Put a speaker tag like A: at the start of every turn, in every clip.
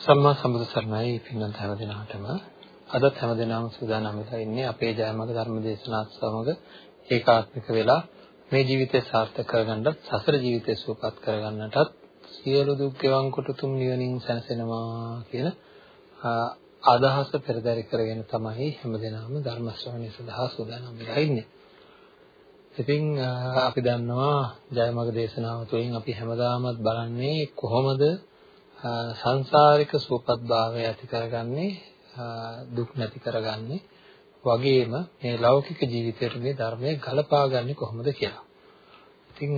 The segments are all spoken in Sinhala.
A: සම්මා සම්බුදු සරණයි පින්නත් හැම දිනකටම අදත් හැම දිනම සූදානම් වෙලා ඉන්නේ අපේ ජයමග ධර්ම දේශනාත් සමග ඒකාත්මික වෙලා මේ ජීවිතය සාර්ථක කරගන්නත් සසර ජීවිතය සුවපත් කරගන්නටත් සියලු දුක් ගෙවන් කොට තුම් නිවනින් සැනසෙනවා කියන අදහස පෙරදරි කරගෙන තමයි හැමදෙනාම ධර්ම ශ්‍රවණය සඳහා සූදානම් වෙලා ඉන්නේ. ඉතින් අපි දන්නවා ජයමග දේශනාව තුළින් අපි හැමදාමත් බලන්නේ කොහොමද සංසාරික සුවපත් භාවය ඇති කරගන්නේ දුක් නැති කරගන්නේ වගේම මේ ලෞකික ජීවිතයට මේ ධර්මය ගලපාගන්නේ කොහොමද කියලා. ඉතින්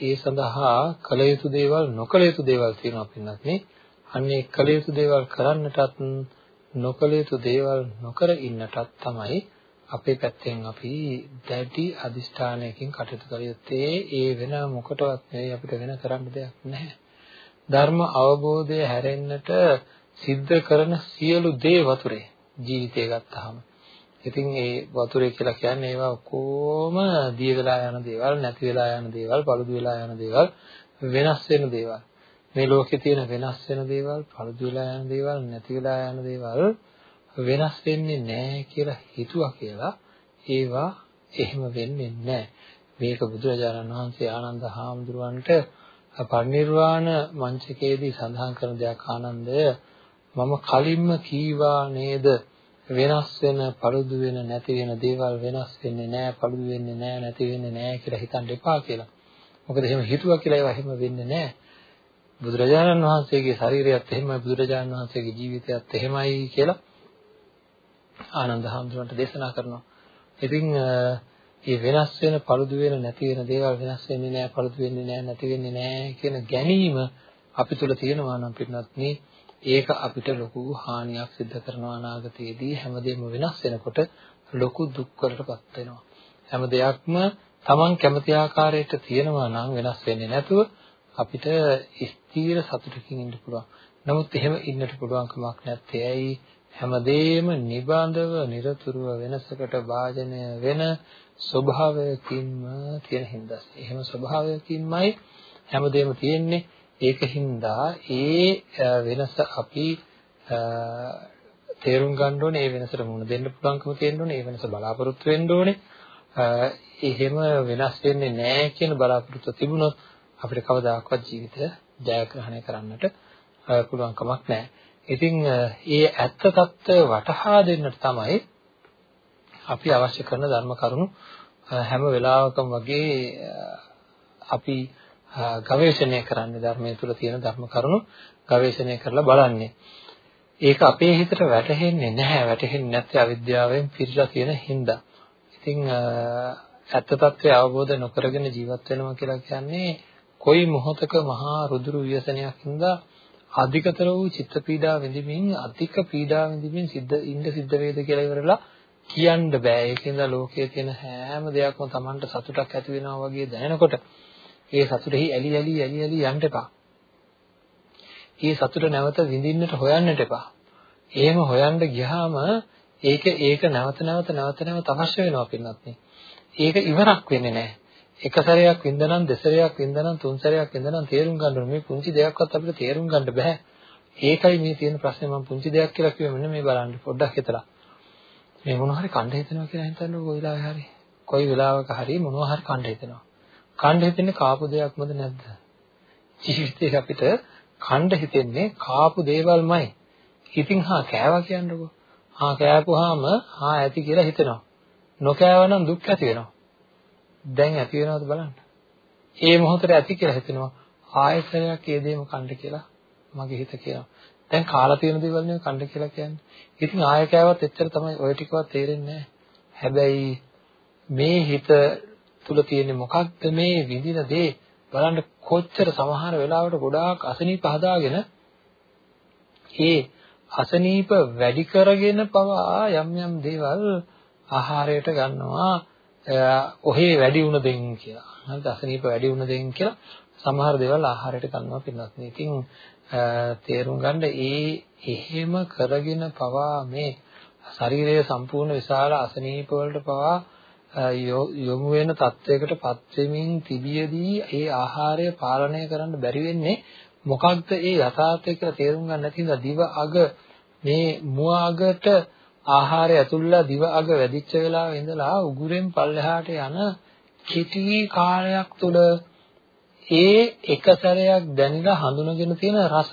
A: ඒ සඳහා කළ යුතු දේවල් නොකළ යුතු දේවල් තියෙනවා පින්නත් නේ. අන්නේ කළ යුතු දේවල් කරන්නටත් නොකළ යුතු දේවල් නොකර ඉන්නටත් තමයි අපේ පැත්තෙන් අපි දැඩි අදිෂ්ඨානයකින් කටයුතු කළ යුත්තේ ඒ වෙන මොකටවත් නෙවෙයි අපිට වෙන කරන්න දෙයක් නැහැ. ධර්ම අවබෝධය හැරෙන්නට සිද්ධ කරන සියලු දේ වතුරේ ජීවිතය ගත්තාම. ඉතින් ඒ වතුරේ කියලා කියන්නේ ඒවා ඔක්කොම දිය වෙලා යන දේවල්, නැති වෙලා යන දේවල්, paludu වෙලා යන දේවල්, වෙනස් වෙන දේවල්. මේ ලෝකේ තියෙන වෙනස් වෙන දේවල්, paludu වෙලා යන දේවල්, නැති වෙලා යන දේවල් වෙනස් වෙන්නේ නැහැ කියලා හිතුවා කියලා ඒවා එහෙම වෙන්නේ නැහැ. මේක බුදුරජාණන් වහන්සේ ආනන්ද හාමුදුරුවන්ට පරිනිර්වාණ මංචකයේදී සඳහන් කරන දෙයක් ආනන්දය මම කලින්ම කීවා නේද වෙනස් වෙන paludu වෙන නැති වෙන දේවල් වෙනස් වෙන්නේ නැහැ paludu වෙන්නේ නැහැ නැති වෙන්නේ නැහැ කියලා හිතන්න එපා කියලා. මොකද එහෙම හිතුවා කියලා ඒවා එහෙම වෙන්නේ නැහැ. බුදුරජාණන් වහන්සේගේ ශරීරයත් එහෙමයි බුදුරජාණන් වහන්සේගේ ජීවිතයත් එහෙමයි කියලා ආනන්ද හාමුදුරන්ට දේශනා කරනවා. ඉතින් මේ වෙනස් වෙන paludu වෙන නැති වෙන දේවල් වෙනස් වෙන්නේ නැහැ paludu වෙන්නේ නැහැ නැති වෙන්නේ නැහැ කියන ගැනීම අපි තුල තියෙනවා නම් පිටනත්නි ඒක අපිට ලොකු හානියක් සිද්ධ කරනවා අනාගතයේදී. හැමදේම වෙනස් වෙනකොට ලොකු දුක් වලටපත් වෙනවා. හැම දෙයක්ම Taman කැමති ආකාරයට තියෙනවා නම් වෙනස් වෙන්නේ නැතුව අපිට ස්ථීර සතුටකින් ඉන්න පුළුවන්. නමුත් එහෙම ඉන්නට පුළුවන් කමක් නැත්තේ. ඇයි? හැමදේම නිබඳව নিরතුරුව වෙනසකට භාජනය වෙන ස්වභාවයකින්ම තියෙන හින්දා. එහෙම ස්වභාවයකින්මයි හැමදේම තියෙන්නේ. ඒක හින්දා ඒ වෙනස අපි තේරුම් ගන්න ඕනේ. ඒ වෙනසට මුහුණ දෙන්න පුළුවන්කම තියෙන්න ඕනේ. ඒ වෙනස බලාපොරොත්තු වෙන්න ඕනේ. එහෙම වෙනස් වෙන්නේ නැහැ කියන බලාපොරොත්තු තිබුණොත් අපිට කවදාකවත් ජීවිතය ජයග්‍රහණය කරන්නට පුළුවන්කමක් නැහැ. ඉතින් ඒ ඇත්ත తত্ত্বය වටහා දෙන්නට තමයි අපි අවශ්‍ය කරන ධර්ම කරුණු හැම වෙලාවකම වගේ අපි ගවේෂණය කරන්නේ ධර්මයේ තුල තියෙන ධර්ම කරුණු ගවේෂණය කරලා බලන්නේ. ඒක අපේ හිතට වැටහෙන්නේ නැහැ. වැටහෙන්නේ නැත්නම් අවිද්‍යාවෙන් පිරීලා තියෙන හින්දා. ඉතින් ඇත්ත తත්වය අවබෝධ නොකරගෙන ජීවත් වෙනවා කියලා කියන්නේ කොයි මොහොතක මහා රුදුරු ව්‍යසනයක් හින්දා අධිකතර වූ චිත්ත පීඩා විඳින්මින් අධික පීඩා විඳින්මින් සිද්ධ ඉන්න සිද්ධ වේද කියලා ඉවරලා කියන්න බෑ. ඒකෙන්ද ලෝකයේ තියෙන හැම දෙයක්ම Tamanට සතුටක් ඇති වෙනවා වගේ දැනෙනකොට ඒ සතුටෙහි ඇලි ඇලි ඇලි ඇලි යන්න එපා. ඒ සතුට නැවත විඳින්නට හොයන්නට එපා. එහෙම හොයන්න ගියාම ඒක ඒක නැවත නැවත නැවත නැවත අවශ්‍ය වෙනවා පින්නත් ඒක ඉවරක් වෙන්නේ නැහැ. එක සැරයක් වින්දනම් දෙසරයක් වින්දනම් තුන් සැරයක් වින්දනම් තේරුම් ගන්න ඕනේ. මේ පුංචි දෙයක්වත් අපිට තේරුම් ගන්න බෑ. ඒකයි මේ තියෙන ප්‍රශ්නේ මම පුංචි දෙයක් කියලා කිව්වේ මෙන්න මේ බලන්න පොඩ්ඩක් හිතලා. මේ මොනවා හරි කණ්ඩ හිතෙනවා කියලා හිතන්නකො කොයි වෙලාවෙ හරි. කොයි වෙලාවක හරි මොනවා හරි කණ්ඩ හිතෙනවා. කණ්ඩ හිතෙන්නේ කාපු දෙයක්මද නැද්ද? ජීවිතේ අපිට කණ්ඩ හිතෙන්නේ කාපු දේවල්මයි. ඉතින් හා කෑවා කියන්නකො. හා කෑපුවාම හා ඇති කියලා හිතෙනවා. නොකෑවනම් දුක් ඇති වෙනවා. දැන් ඇති වෙනවද බලන්න. ඒ මොහොතේ ඇති කියලා හිතෙනවා. ආයතනයක් ඒ දේම කණ්ඩ කියලා මගේ හිත කියනවා. දැන් කාලා තියෙන දේවල් නෙවෙයි කණ්ඩ කියලා කියන්නේ. ඉතින් ආය කෑවත් එච්චර තමයි ඔය ටිකවත් තේරෙන්නේ හැබැයි මේ හිත තුල තියෙන මොකක්ද මේ විඳින දේ බලන්න කොච්චර සමහර වෙලාවට ගොඩාක් අසනීප හදාගෙන ඒ අසනීප වැඩි කරගෙන පවා යම් යම් දේවල් ආහාරයට ගන්නවා ඔහේ වැඩි වුණ දෙයින් කියලා. හරිද? අසනීප වැඩි වුණ දෙයින් කියලා සමහර දේවල් ආහාරයට ගන්නවා පින්නත්. ඉතින් තේරුම් ගන්න ඒ එහෙම කරගෙන පවා මේ ශරීරය සම්පූර්ණ විශාල අසනීප වලට පවා යොමු වෙන තත්වයකට පත් වෙමින් තිබියදී ඒ ආහාරය පාලනය කරන්න බැරි වෙන්නේ මොකක්ද ඒ යථාර්ථය කියලා තේරුම් ගන්න නැති හින්දා දිව අග මේ මුව අගට ආහාරය ඇතුල්ලා දිව අග වැඩිච්ච වෙලාවෙ ඉඳලා උගුරෙන් පල්ලෙහාට යන කෙටි කාලයක් තුළ ඒ එක සැරයක් දැනිලා හඳුනගෙන තියෙන රස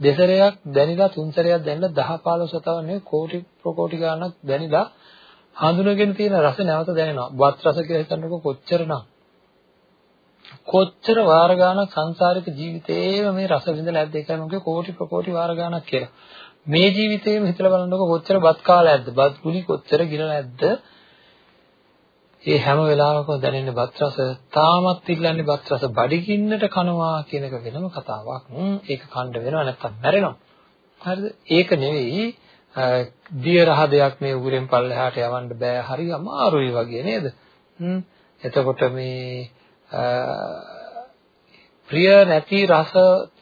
A: දෙසරයක් දැනිලා තුන් සැරයක් දැනිලා 10 15 තව නෙවෙයි කෝටි ප්‍රකෝටි ගණනක් දැනිලා හඳුනගෙන තියෙන රස නැවත දැනෙනවා. වත් රස කියලා හිතනකොට කොච්චරනම් කොච්චර වාර ගණනක් සංසාරික ජීවිතේම මේ රස විඳලා ඇද්ද ඒකයි මොකද කෝටි ප්‍රකෝටි වාර ගණනක් කියලා. මේ ජීවිතේම හිතලා බලනකොට කොච්චර බත් කාලා ඇද්ද? බත් ගුලි කොච්චර ගිනලා ඇද්ද? ඒ හැම වෙලාවකම දැනෙන බත් රස තාමත් ඉල්ලන්නේ බත් රස බඩගින්නට කනවා කියන එක වෙනම කතාවක්. ඒක කණ්ඩ වෙනවා නැත්තම් මැරෙනවා. හරිද? ඒක නෙවෙයි දිය රහ දෙයක් මේ උගුරෙන් පල්ලෙහාට යවන්න බෑ. හරි අමාරුයි වගේ නේද? හ්ම්. එතකොට මේ ප්‍රිය නැති රස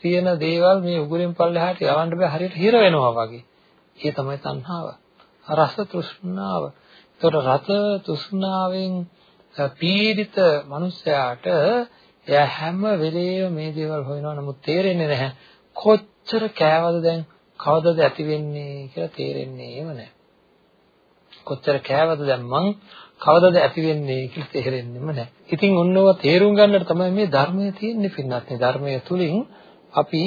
A: තියෙන දේවල් මේ උගුරෙන් පල්ලෙහාට යවන්න බෑ හරියට හිර වෙනවා වගේ. ඒ තමයි තණ්හාව. රස තෘෂ්ණාව. ඒතකොට රස තෘෂ්ණාවෙන් පීඩිත මනුස්සයාට එයා හැම වෙලේම මේ දේවල් හොයනවා නමුත් තේරෙන්නේ නැහැ. කොච්චර කෑවද දැන් කවදද ඇති වෙන්නේ කියලා තේරෙන්නේම නැහැ. කොච්චර කෑවද දැන් මං කවදද ඇති වෙන්නේ කියලා තේරෙන්නෙම නැහැ. ඉතින් ඔන්නව තේරුම් ගන්නට තමයි මේ ධර්මයේ තියෙන්නේ පින්නත් මේ ධර්මයේ තුලින් අපි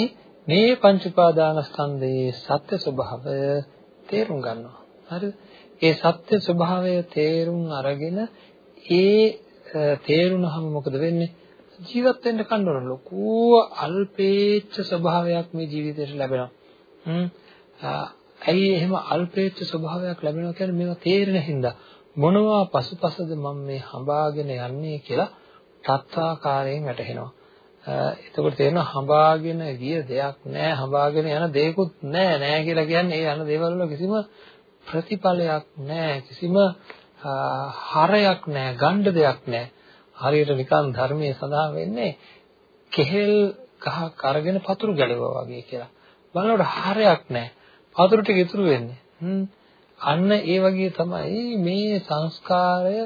A: මේ පංච උපාදානස්කන්ධයේ සත්‍ය ස්වභාවය තේරුම් ගන්නවා. හරිද? ඒ සත්‍ය ස්වභාවය තේරුම් අරගෙන ඒ තේරුණාම මොකද වෙන්නේ? ජීවත් වෙන්න කන්න ලොකු අල්පේච්ඡ ස්වභාවයක් මේ ජීවිතේට ලැබෙනවා. හ්ම්. ඇයි එහෙම අල්පේච්ඡ ස්වභාවයක් ලැබෙනවා කියන්නේ මේවා තේරෙන හින්දා මොනවා පසුපසද මම මේ හඹාගෙන යන්නේ කියලා තත්වාකාරයෙන් වැටහෙනවා. එතකොට තේරෙනවා හඹාගෙන ගිය දෙයක් නෑ හඹාගෙන යන දෙයක්වත් නෑ නෑ කියලා කියන්නේ ඒ යන දේවල් වල කිසිම ප්‍රතිඵලයක් නෑ. කිසිම හරයක් නෑ ගණ්ඩ දෙයක් නෑ. හරියට නිකන් ධර්මයේ සඳහන් වෙන්නේ කෙහෙල් ගහක් අරගෙන පතුරු ගැලවුවා වගේ කියලා. බලනකොට හරයක් නෑ. පතුරු ටික ඉතුරු වෙන්නේ. අන්න ඒ වගේ තමයි මේ සංස්කාරය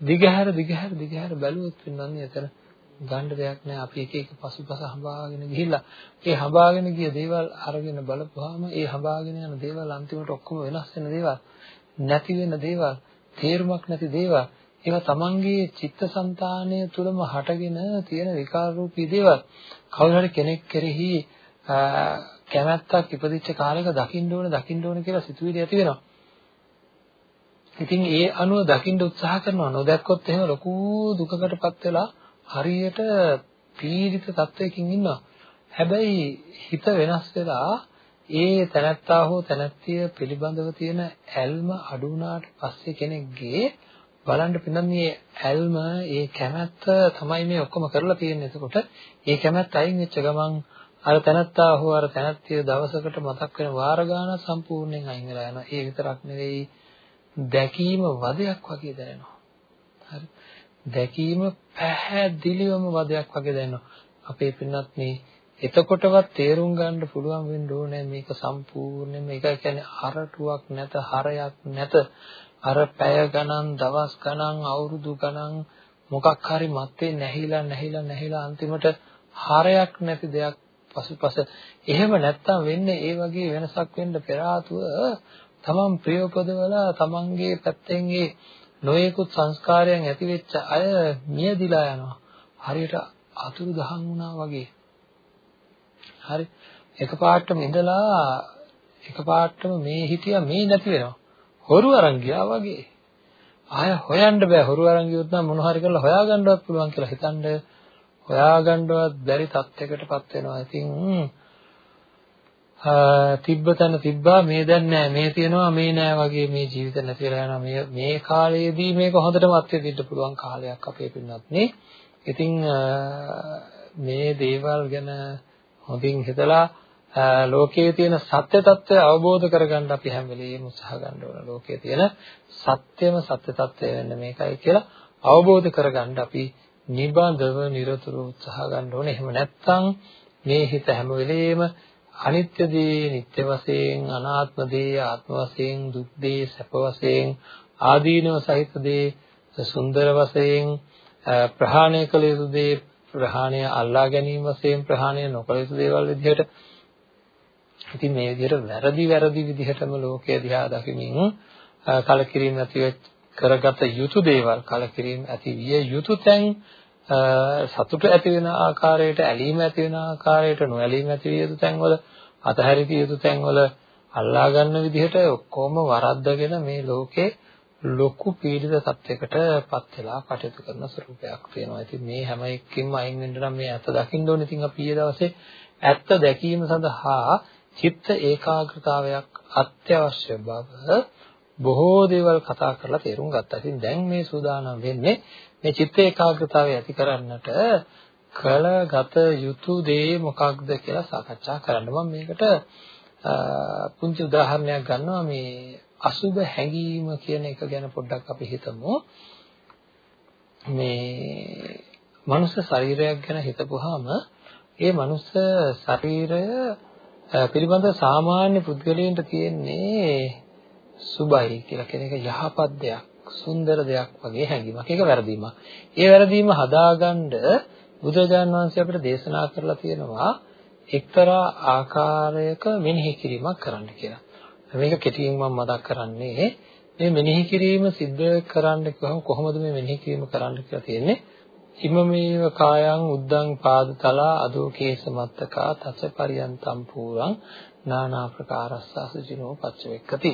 A: දිගහැර දිගහැර දිගහැර බැලුවොත් වෙනන්නේ එතන ගන්න දෙයක් නැහැ අපි එක එක පසුපස හඹාගෙන ගිහිල්ලා ඒ හඹාගෙන ගිය දේවල් අරගෙන බලපුවාම ඒ හඹාගෙන යන දේවල් අන්තිමට ඔක්කොම වෙනස් වෙන දේවල් නැති වෙන දේවල් තේරුමක් නැති දේවල්. ඒවා තමන්ගේ චිත්තසංතානය තුළම හටගෙන තියෙන විකාර රූපී දේවල්. කවුරු හරි කෙනෙක් කෙරෙහි කැමැත්තක් ඉපදිච්ච කාලයක දකින්න ඕන දකින්න ඕන කියලා සිතුවිලි ඇති වෙනවා. ඉතින් ඒ අනුව දකින්න උත්සාහ කරනවා. නොදැක්කොත් එහෙම ලොකු දුකකටපත් වෙලා හරියට පීඩිත තත්වයකින් ඉන්නවා. හැබැයි හිත වෙනස් වෙලා ඒ තනත්තා හෝ තනත්තිය පිළිබඳව තියෙන ඇල්ම අඩු වුණාට පස්සේ කෙනෙක්ගේ බලන්න පින්නන්නේ මේ ඇල්ම ඒ කැමැත්ත තමයි මේ ඔක්කොම කරලා තියෙන්නේ. එතකොට ඒ කැමැත්ත අයින් වෙච්ච ගමන් අර තනත්තා හෝ අර තනත්තිය දවසකට මතක් වෙන වාර ගාන සම්පූර්ණයෙන් අයින් වෙලා යනවා. ඒ විතරක් නෙවෙයි දැකීම වදයක් වගේ දැනෙනවා. හරි. දැකීම පැහැදිලිවම වදයක් වගේ දැනෙනවා. අපේ පින්නත් මේ එතකොටවත් තේරුම් ගන්න පුළුවන් වෙන්න ඕනේ මේක සම්පූර්ණයෙන්ම ඒක කියන්නේ අරටුවක් නැත හරයක් නැත අර පැය ගණන් දවස් ගණන් අවුරුදු ගණන් මොකක් හරි මැත්තේ නැහිලා නැහිලා නැහිලා අන්තිමට හරයක් නැති දෙයක් පසුපස එහෙම නැත්තම් වෙන්නේ ඒ වගේ වෙනසක් වෙන්න පෙර තමන් ප්‍රියපදවලා තමන්ගේ පැත්තෙන් ඒ නොයෙකුත් සංස්කාරයන් ඇති වෙච්ච අය මියදිලා යනවා. හරියට අතුරු දහන් වුණා වගේ. හරි. එකපාරටම ඉඳලා එකපාරටම මේ හිටියා මේ නැති වෙනවා. හොරු අරන් ගියා වගේ. ආය හොයන්න බෑ හොරු අරන් ගියොත් නම් මොන හරි කරලා හොයාගන්නවත් පුළුවන් කියලා හිතනද හොයාගන්නවත් බැරි තත්යකටපත් වෙනවා. ඉතින් තිබ්බ තැන තිබ්බා මේ දැන් නෑ මේ තියනවා මේ නෑ වගේ මේ ජීවිත නැති වෙලා යනවා. මේ මේ කාලයේදී මේක හොඳටම අත්විඳින්න පුළුවන් කාලයක් අපේ පින්නත් නේ. ඉතින් මේ දේවල් ගැන හොඳින් හිතලා ලෝකයේ තියෙන සත්‍ය తත්වය අවබෝධ කරගන්න අපි හැම වෙලෙම උත්සාහ ගන්න ඕන. ලෝකයේ තියෙන සත්‍යම සත්‍ය తත්වය වෙන්න මේකයි කියලා අවබෝධ කරගන්න අපි නිබඳව නිරතුරු උත්සාහ ගන්න ඕනේ. එහෙම නැත්නම් මේ හිත හැම වෙලෙම අනිත්‍ය දේ නිට්ටය වශයෙන් අනාත්ම දේ ආත්ම වශයෙන් දුක් දේ සැප වශයෙන් ආදීනව සහිත දේ සුන්දර වශයෙන් ප්‍රහාණය කළ යුතු දේ ප්‍රහාණය අල්ලා ගැනීම වශයෙන් ප්‍රහාණය නොකළ යුතු දේවල් විදිහට. ඉතින් මේ විදිහට වැරදි වැරදි විදිහටම ලෝකය දිහා දකිමින් කලකිරීම ඇති කරගත යුතු දේවල් කලකිරීම ඇති විය යුතු තැන් සතුට ඇති වෙන ආකාරයට ඇලීම ඇති වෙන ආකාරයට නොඇලීම ඇති විය යුතු තැන්වල අතහැරිය යුතු තැන්වල අල්ලා ගන්න විදිහට ඔක්කොම වරද්දගෙන මේ ලෝකේ ලොකු පීඩිත තත්යකටපත් වෙලා කටයුතු කරන ස්වරූපයක් තියෙනවා. ඉතින් මේ හැම එකකින්ම අයින් වෙන්න නම් මේ ඇත්ත දකින්න ඕනේ. ඉතින් අපි ඊයේ දවසේ ඇත්ත දැකීම සඳහා චිත්ත ඒකාග්‍රතාවයක් අත්‍යවශ්‍ය බව බොහෝ දේවල් කතා කරලා තේරුම් ගත්තා. ඉතින් දැන් මේ සූදානම් වෙන්නේ මේ චිත්ත ඒකාග්‍රතාවය ඇති කරන්නට කලගත යුතු දේ මොකක්ද කියලා සාකච්ඡා කරන්න. මම මේකට පුංචි උදාහරණයක් ගන්නවා මේ අසුබ හැඟීම කියන එක ගැන පොඩ්ඩක් අපි හිතමු. මේ මනුස්ස ශරීරයක් ගැන හිතපුවාම ඒ මනුස්ස ශරීරය පිළිබඳ සාමාන්‍ය පුද්ගලයන්ට තියෙන්නේ සුබයි කියලා කියන එක යහපත් දෙයක්, සුන්දර දෙයක් වගේ හැඟීමක්. ඒක වැරදීමක්. ඒ වැරදීම හදාගන්න බුදුරජාණන් වහන්සේ අපිට දේශනා කරලා තියෙනවා එක්තරා ආකාරයක මෙනෙහි කිරීමක් කරන්න කියලා. මේක කෙටියෙන් මම මතක් කරන්නේ මේ මෙනෙහි කිරීම සිද්ධ කරන්න කිව්වම කොහොමද මේ මෙනෙහි කිරීම කරන්න කියලා තියෙන්නේ ඉමමේව කායං උද්දං පාදතලා අදෝ කේසමත්තකා තච පරියන්තම් පූරං නානා ප්‍රකාරස්ස අසුචිනෝ පච්චවෙක්කති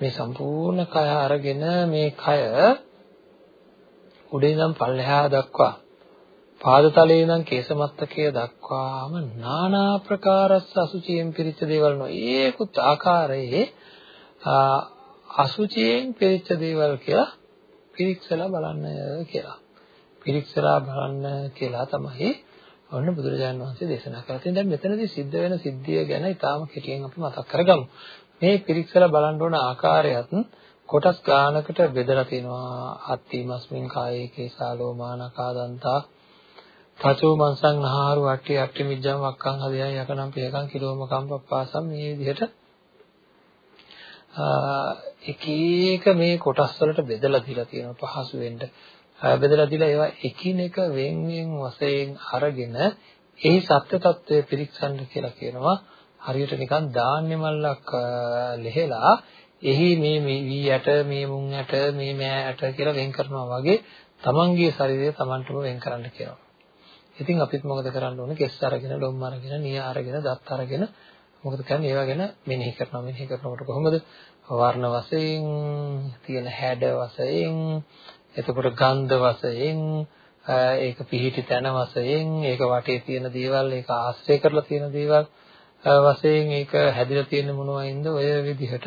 A: මේ සම්පූර්ණ කය අරගෙන මේ කය උඩින් ඉඳන් පල්ලෙහා දක්වා පාදතලයේ ඉඳන් කේසමත්තකය දක්වාම নানা ප්‍රකාරස්ස අසුචියෙන් පිරිච්ච දේවල් නෝ ඒකුත් ආකාරයේ අසුචියෙන් පිරිච්ච දේවල් කියලා පිරික්සලා බලන්න කියලා. පිරික්සලා බලන්න කියලා තමයි ඔන්න බුදුරජාණන් වහන්සේ දේශනා කරලා තියෙන්නේ. දැන් මෙතනදී සිද්ධ වෙන සිද්ධිය ගැන ඉතාම කෙටියෙන් අපි මතක් කරගමු. මේ පිරික්සලා බලන්න ඕන ආකාරයත් කොටස් ගානකට බෙදලා තියෙනවා. අත්තිමස්මින් කායේ කේසා ලෝමානකා දන්තා තචෝ මංසං ආහාරු අට්ටි අට්ටි මිජ්ජම් වක්කං හදයන් යකනම් පියකම් කිලෝම කම්පප්පාසම් මේ විදිහට එක එක මේ කොටස් වලට බෙදලා දීලා තියෙනවා පහසු වෙන්න බෙදලා දීලා ඒවා එකිනෙක වෙන් වෙන් වශයෙන් අරගෙන එහි සත්‍ය తත්වය පිරික්සන්න කියලා කියනවා හරියට නිකන් ධාන්‍ය මල්ලක් ලෙහෙලා එහි මේ වී ඇට මේ මුං ඇට මේ මෑ ඇට කියලා වෙන් කරනවා වගේ තමන්ගේ ශරීරය තමන්ටම වෙන් කරන්න කියනවා ඉතින් අපිත් මොකද කරන්න ඕනේ? කෙස් අරගෙන, ලොම් අරගෙන, නිය අරගෙන, දත් අරගෙන මොකද කරන්නේ? ඒවා ගැන මෙනෙහි කරනවා. මෙනෙහි කරනකොට කොහොමද? වර්ණ වශයෙන්, තියෙන හැඩ වශයෙන්, එතකොට ගන්ධ වශයෙන්, ඒක පිහිටි තැන වශයෙන්, ඒක වටේ තියෙන දේවල්, ඒක ආශ්‍රය කරලා තියෙන දේවල් වශයෙන් ඒක හැදිලා තියෙන මොනවයින්ද ඔය විදිහට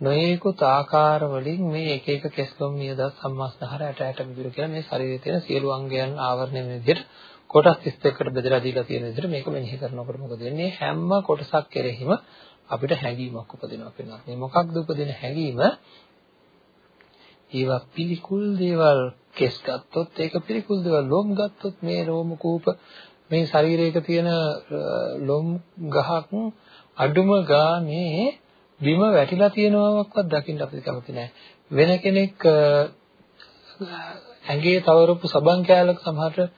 A: නොයෙකුත් ආකාර වලින් මේ එක එක කෙස්ලොම් නියදත් සම්මාස්නහර ඇට ඇට මිදුළු කියලා මේ ශරීරයේ තියෙන සියලු අංගයන් ආවරණය වෙන විදිහට කොටස් 31කට බෙදලා දීලා තියෙන විදිහට මේක මෙනෙහි කරනකොට මොකද වෙන්නේ හැම කොටසක් කෙරෙහිම අපිට හැඟීමක් උපදිනවා කියනවා. මේ මොකක්ද උපදින හැඟීම? ඒවා පිළිකුල් දේවල් කෙස් ගත්තොත් ඒක පිළිකුල් දේවල් ලොම් ගත්තොත් මේ රෝම කූප මේ ශරීරයක තියෙන ලොම් ගහක් අඩුම ගානේ බිම වැටිලා තියෙනවක්වත් දකින්න අපිට කැමති නැහැ. වෙන කෙනෙක් ඇඟේ තවරපු සබන් කෑල්ලක සමහරට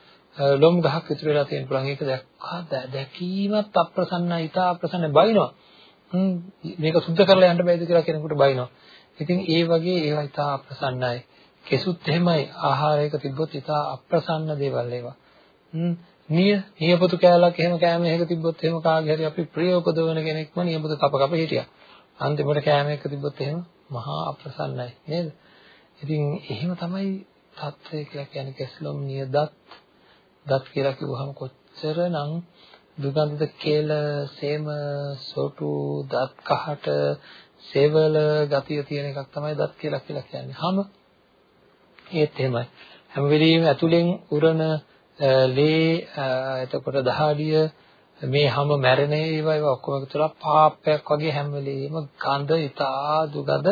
A: ලොම් ගහක් ඉතුරු වෙලා තියෙන පුළුවන්. ඒක දැක්කා දැකීමත් අප්‍රසන්නයි ඉතා අප්‍රසන්න බයිනවා. මේක සුද්ධ කරලා යන්න බෑද කියලා කෙනෙකුට බයිනවා. ඉතින් ඒ වගේ ඒවා ඉතා අප්‍රසන්නයි. කෙසුත් එහෙමයි. ආහාරයක තිබ්බොත් ඉතා අප්‍රසන්න දේවල් ඒවා. නිය නියපොතු කෑල්ලක් එහෙම කෑම එකක තිබ්බොත් එහෙම කාගේ හරි අපි ප්‍රිය උපදවන කෙනෙක්ම නියපොතු කප කප හිටියා අන්තිමට කෑම එකක තිබ්බොත් එහෙම මහා අප්‍රසන්නයි නේද ඉතින් එහෙම තමයි තත්ත්වය කියලා කියන්නේ කෙස්ලොම් නියදත් දත් කියලා කිව්වහම කොච්චරනම් දුගන්ධ කේල සේම සොටු දත් කහට සේවල ගතිය තියෙන එකක් තමයි දත් කියලා කියලා කියන්නේ. හැම ඒත් එහෙමයි. හැම වෙලෙම ඇතුලෙන් උරන ලේ එතකොට දහඩිය මේ හැම මැරෙන ඒවා ඒවා ඔක්කොම තුලා පාපයක් වගේ හැම වෙලෙම ගඳ ඉතා දුගඳ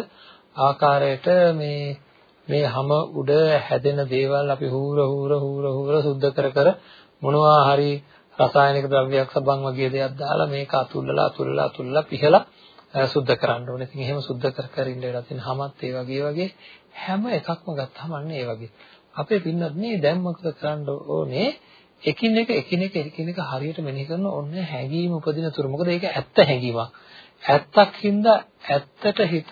A: ආකාරයට මේ මේ හැම උඩ හැදෙන දේවල් අපි හූර හූර හූර හූර සුද්ධ කර කර මොනවා හරි රසායනික ද්‍රව්‍යයක් සබන් වගේ දෙයක් දාලා මේක අතුල්ලලා අතුල්ලලා අතුල්ලලා පිහලා සුද්ධ කරන්න ඕනේ. ඉතින් එහෙම සුද්ධ කර කර ඉන්න වෙලා තියෙන හැමත් ඒ වගේ වගේ හැම එකක්ම ගත්තාම අන්න ඒ වගේ. අපේ පින්නත් මේ දැන් මොකද කරන්න ඕනේ? එකිනෙක එකිනෙක එකිනෙක හරියට මෙනෙහි කරන ඔන්න හැඟීම උපදින තුරු. මොකද ඒක ඇත්ත හැඟීමක්. ඇත්තක් හින්දා ඇත්තට හිත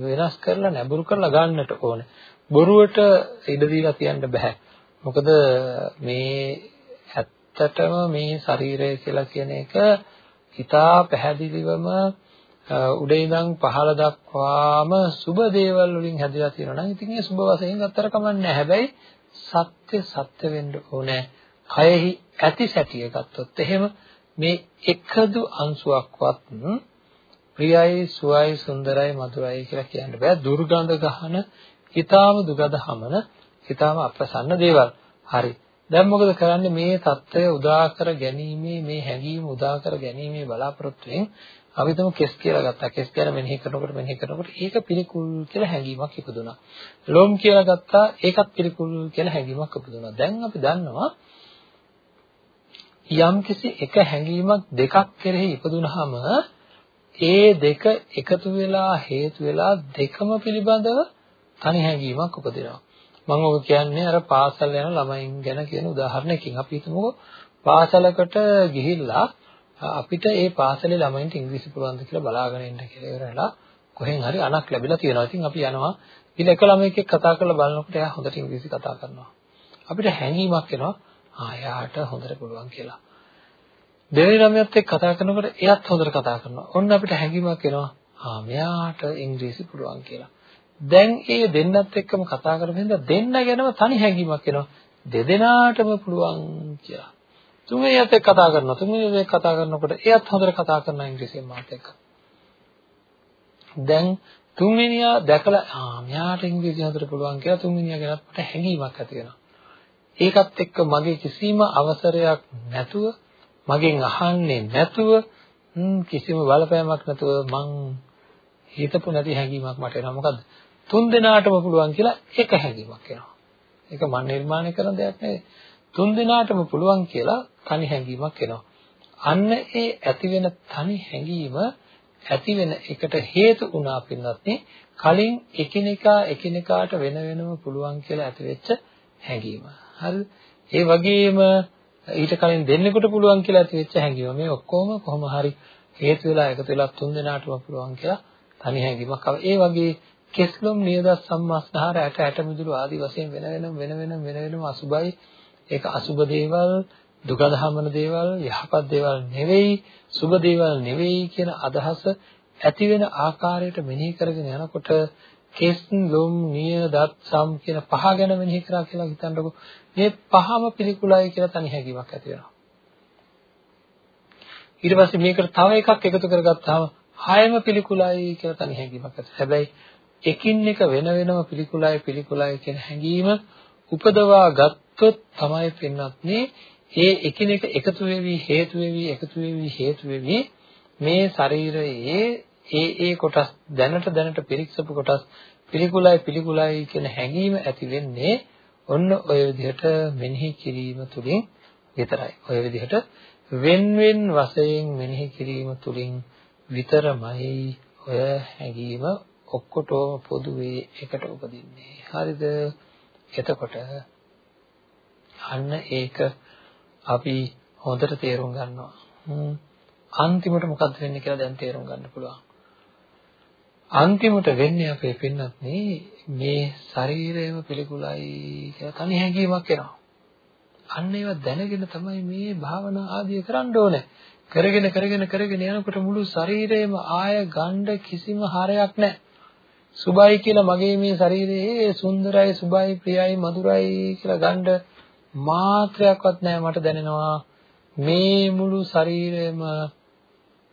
A: වෙනස් කරලා නැඹුරු කරලා ගන්නට ඕනේ. බොරුවට ඉඩ දීලා තියන්න බෑ. මොකද මේ ඇත්තටම මේ ශරීරය කියලා කියන එක හිතා පැහැදිලිවම උඩ ඉඳන් පහළ දක්වාම සුබ දේවල් වලින් හැදිලා තියෙනවා. නම් ඉතින් ඒ සුබ වශයෙන් ගත්තර කමන්නේ හැබැයි සත්‍ය සත්‍ය වෙන්න ඕනේ. කයෙහි ඇති සැටිය ගත්තොත් එහෙම මේ එකදු අංශුවක්වත් ප්‍රියයි සුවයි සුන්දරයි මధుරයි කියලා කියන්න බෑ. දුර්ගඳ ගහන ඊටාම දුගඳ හමන ඊටාම අප්‍රසන්න දේවල්. හරි. දැන් මොකද කරන්නේ? මේ தত্ত্বය උදාකර ගැනීම මේ හැඟීම උදාකර ගැනීම බලාපොරොත්තුෙන් අපි තමු කෙස් කියලා ගත්තා. කෙස් ගැන මෙනෙහි කරනකොට මෙනෙහි කරනකොට ඒක පිළිකුල් කියලා හැඟීමක් ඉපදුනා. ලොම් කියලා ගත්තා. ඒකත් පිළිකුල් කියලා හැඟීමක් ඉපදුනා. දැන් අපි දන්නවා යම්කිසි එක හැඟීමක් දෙකක් කෙරෙහි ඉපදුනහම ඒ දෙක එකතු වෙලා හේතු වෙලා දෙකම පිළිබඳව තනි හැඟීමක් උපදිනවා. මම ඔක කියන්නේ අර පාසල් යන ළමයින් ගැන කියන උදාහරණයකින් අපි හිතමුකෝ පාසලකට ගිහිල්ලා අපිට ඒ පාසලේ ළමයින්ට ඉංග්‍රීසි පුළුවන්ද කියලා බලාගෙන ඉන්න කියලා ඉවරලා කොහෙන් හරි අනක් ලැබිලා තියෙනවා. ඉතින් අපි යනවා ඊළ එක ළමයෙක් එක්ක කතා කරලා බලනකොට එයා හොඳට ඉංග්‍රීසි කතා කරනවා. අපිට හැඟීමක් එනවා ආ එයාට හොඳට පුළුවන් කියලා. දෙවෙනි ළමයාත් එක්ක කතා කරනකොට එයාත් හොඳට කතා කරනවා. ඔන්න අපිට හැඟීමක් එනවා ආ මෙයාට ඉංග්‍රීසි පුළුවන් කියලා. දැන් ඒ දෙන්නත් එක්කම කතා කරපු හින්දා දෙන්න ගැනම තනි හැඟීමක් එනවා. දෙදෙනාටම පුළුවන් කියලා. තුන්වෙනියත් එක්ක කතා කරනවා. තුන්වෙනියත් එක්ක කතා කරනකොට එයාත් හොඳට කතා කරනවා ඉංග්‍රීසියෙන් මාත් එක්ක. දැන් තුන්වෙනියා දැකලා ආ මෙයාට ඉංග්‍රීසි හොඳට පුළුවන් කියලා තුන්වෙනියා ගැනත් මට හැඟීමක් ඇති වෙනවා. ඒකත් එක්ක මගේ කිසිම අවසරයක් නැතුව මගෙන් අහන්නේ නැතුව කිසිම බලපෑමක් නැතුව මං හිතපු නැති හැඟීමක් මට එනවා. මොකද්ද? තුන් දෙනාටම පුළුවන් කියලා එක හැඟීමක් එනවා. ඒක මන් නිර්මාණය කරන දෙයක් නෙවෙයි. තුන් දෙනාටම පුළුවන් කියලා තනි හැඟීමක් එනවා. අන්න ඒ ඇති වෙන තනි හැඟීම ඇති වෙන එකට හේතු වුණා පින්නත් කලින් එකිනෙකා එකිනෙකාට වෙන වෙනම පුළුවන් කියලා ඇති වෙච්ච හැඟීම. හරිද? ඒ වගේම ඊට කලින් දෙන්නෙකුට පුළුවන් කියලා ඇති වෙච්ච හැඟීම. මේ ඔක්කොම කොහොම හරි හේතු වෙලා එකතු වෙලා තුන් දෙනාටම පුළුවන් කියලා තනි හැඟීමක් ආවා. ඒ වගේ කෙස්ලොම් නියදත් සම්මස්නහර ඇට ඇට මිදුළු ආදී වශයෙන් වෙන වෙනම වෙන වෙනම වෙන වෙනම අසුබයි ඒක අසුබ දේවල් දුකදහමන දේවල් යහපත් දේවල් නෙවෙයි සුබ දේවල් නෙවෙයි කියන අදහස ඇති වෙන ආකාරයට මෙනෙහි කරගෙන යනකොට කෙස් ලොම් නිය දත් සම් කියන පහ ගැන මෙනෙහි කරා කියලා හිතන්නකො. මේ පහම පිළිකුලයි කියලා තනි හැඟීමක් ඇති වෙනවා. ඊට පස්සේ මේකට තව එකක් එකතු කරගත්තාම හයම පිළිකුලයි කියලා තනි හැඟීමක් ඇති. හැබැයි එකින් එක වෙන වෙනම පිළිකුලයි පිළිකුලයි කියන හැඟීම උපදවා ගත්තොත් තමයි පින්නත්නේ ඒ එකිනෙක එකතු වෙවි හේතු වෙවි එකතු වෙවි හේතු වෙවි මේ ශරීරයේ ඒ ඒ කොටස් දැනට දැනට පිරික්සපු කොටස් පිළිකුලයි පිළිකුලයි කියන හැඟීම ඇති වෙන්නේ ඔන්න ඔය විදිහට මෙනෙහි කිරීම තුළින් විතරයි. ඔය විදිහට wen wen වශයෙන් මෙනෙහි කිරීම තුළින් විතරමයි ඔය හැඟීම ඔක්කොටම පොදුවේ එකට උපදින්නේ. හරිද? එතකොට අන්න ඒක අපි හොඳට තේරුම් ගන්නවා. අන්තිමට මොකද්ද වෙන්නේ කියලා දැන් තේරුම් ගන්න පුළුවන්. අන්තිමට වෙන්නේ අපේ පින්නත් මේ ශරීරයම පිළිකුලයි කියලා තනි හැඟීමක් එනවා. අන්න ඒව දැනගෙන තමයි මේ භාවනා ආදිය කරන්න ඕනේ. කරගෙන කරගෙන කරගෙන යනකොට මුළු ශරීරයම ආය ගන්න කිසිම හරයක් නැහැ. සුබයි කියලා මගේ මේ ශරීරයේ සුන්දරයි සුබයි ප්‍රියයි මధుරයි කියලා ගන්න මාත්‍රයක්වත් නැහැ මට දැනෙනවා. මේ මුළු ශරීරයම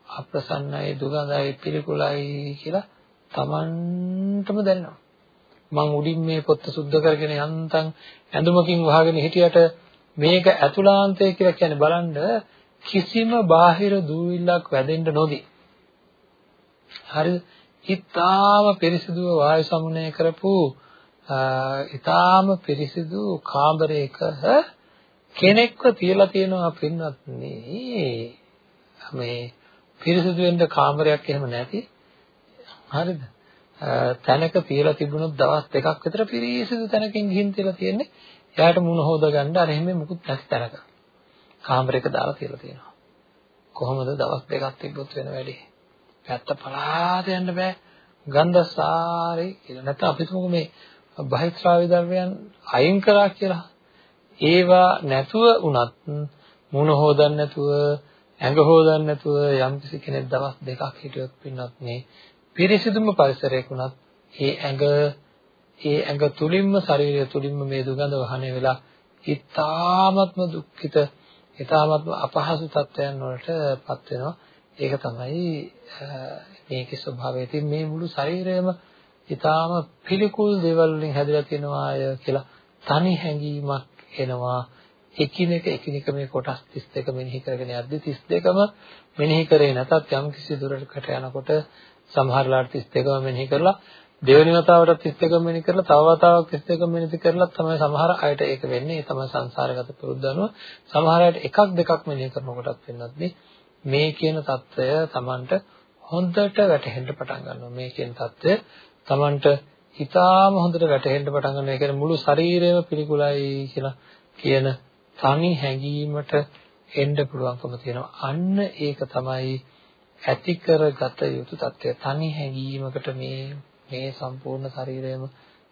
A: අප්‍රසන්නයි දුගඳයි පිළිකුලයි කියලා Tamanටම දැනෙනවා. මං උඩින් මේ පොත්ත සුද්ධ කරගෙන යන්තම් ඇඳුමකින් වහගෙන හිටියට මේක ඇතුළාන්තය කියලා කියන්නේ බලන්න කිසිම බාහිර දූවිල්ලක් වැදෙන්න නොදී. හරිද ඊටාම පිරිසිදුව වායු සමනය කරපු ඊටාම පිරිසිදු කාමරයක කෙනෙක්ව තියලා තියෙනවා පින්නත් මේ පිරිසිදු වෙන්න කාමරයක් එහෙම නැති හරිද තැනක තියලා තිබුණොත් දවස් දෙකක් විතර පිරිසිදු තැනකින් ගිහින් තියලා තියෙන්නේ එයාට මුණ හොද ගන්න අර එහෙම මුකුත් නැති තැනක කාමරයක දාලා තියලා තියෙනවා. කොහොමද දවස් දෙකක් තිබ්බොත් වෙන වැඩේ? පැත්ත පලාත යන්න බෑ. ගන්ධසාරේ කියලා. නැත්නම් අපි තුමු මේ බහිස්ත්‍රාවි ද්‍රව්‍යයන් අයින් කරා කියලා. ඒවා නැතුව උනත් මුණ හොදන්න නැතුව ඇඟ හොදන්න නැතුව යම්කිසි කෙනෙක් දවස් දෙකක් හිටියොත් පින්නත් මේ පිරිසිදුම පරිසරයක උනත් ඒ ඇඟ ඒ ඇඟ තුලින්ම ශරීරය තුලින්ම මේ දුගඳ වහන වෙලා ඊ타ත්ම දුක්ඛිත ඊ타ත්ම අපහසු තත්ත්වයන් වලටපත් වෙනවා ඒක තමයි මේකේ ස්වභාවය. ඉතින් මේ මුළු ශරීරයම ඊටාම පිළිකුල් දේවල් වලින් හැදලා තියෙනවා අය කියලා තනි හැඟීමක් එනවා. එකිනෙක එකිනෙක මේ කොටස් 32 මෙනෙහි කරගෙන යද්දි 32ම මෙනෙහි කරේ නැතත් යම් කිසි දුරකට යනකොට සමහර ලාට 32ම මෙනෙහි කරලා දෙවෙනි වතාවට 32ම මෙනෙහි කරලා තව වතාවක් 32ම මෙනෙහි කරලා තමයි සමහර අයට ඒක වෙන්නේ. ඒ තමයි සංසාරගත පුරුද්දනුව සමහර අයට එකක් දෙකක් මෙනෙහි කරනකොටත් වෙන්නත් මේ කියන தত্ত্বය Tamanට හොඳට වැටහෙන්න පටන් ගන්නවා. මේ කියන தত্ত্বය Tamanට ඊටාම හොඳට වැටහෙන්න පටන් ගන්නවා. ඒ කියන්නේ මුළු ශරීරයම පිළිකුලයි කියලා කියන තනි හැඟීමට එන්න පුළුවන්කම තියෙනවා. අන්න ඒක තමයි ඇති කරගත යුතු தත්ත්වය. තනි හැඟීමකට මේ මේ සම්පූර්ණ ශරීරයම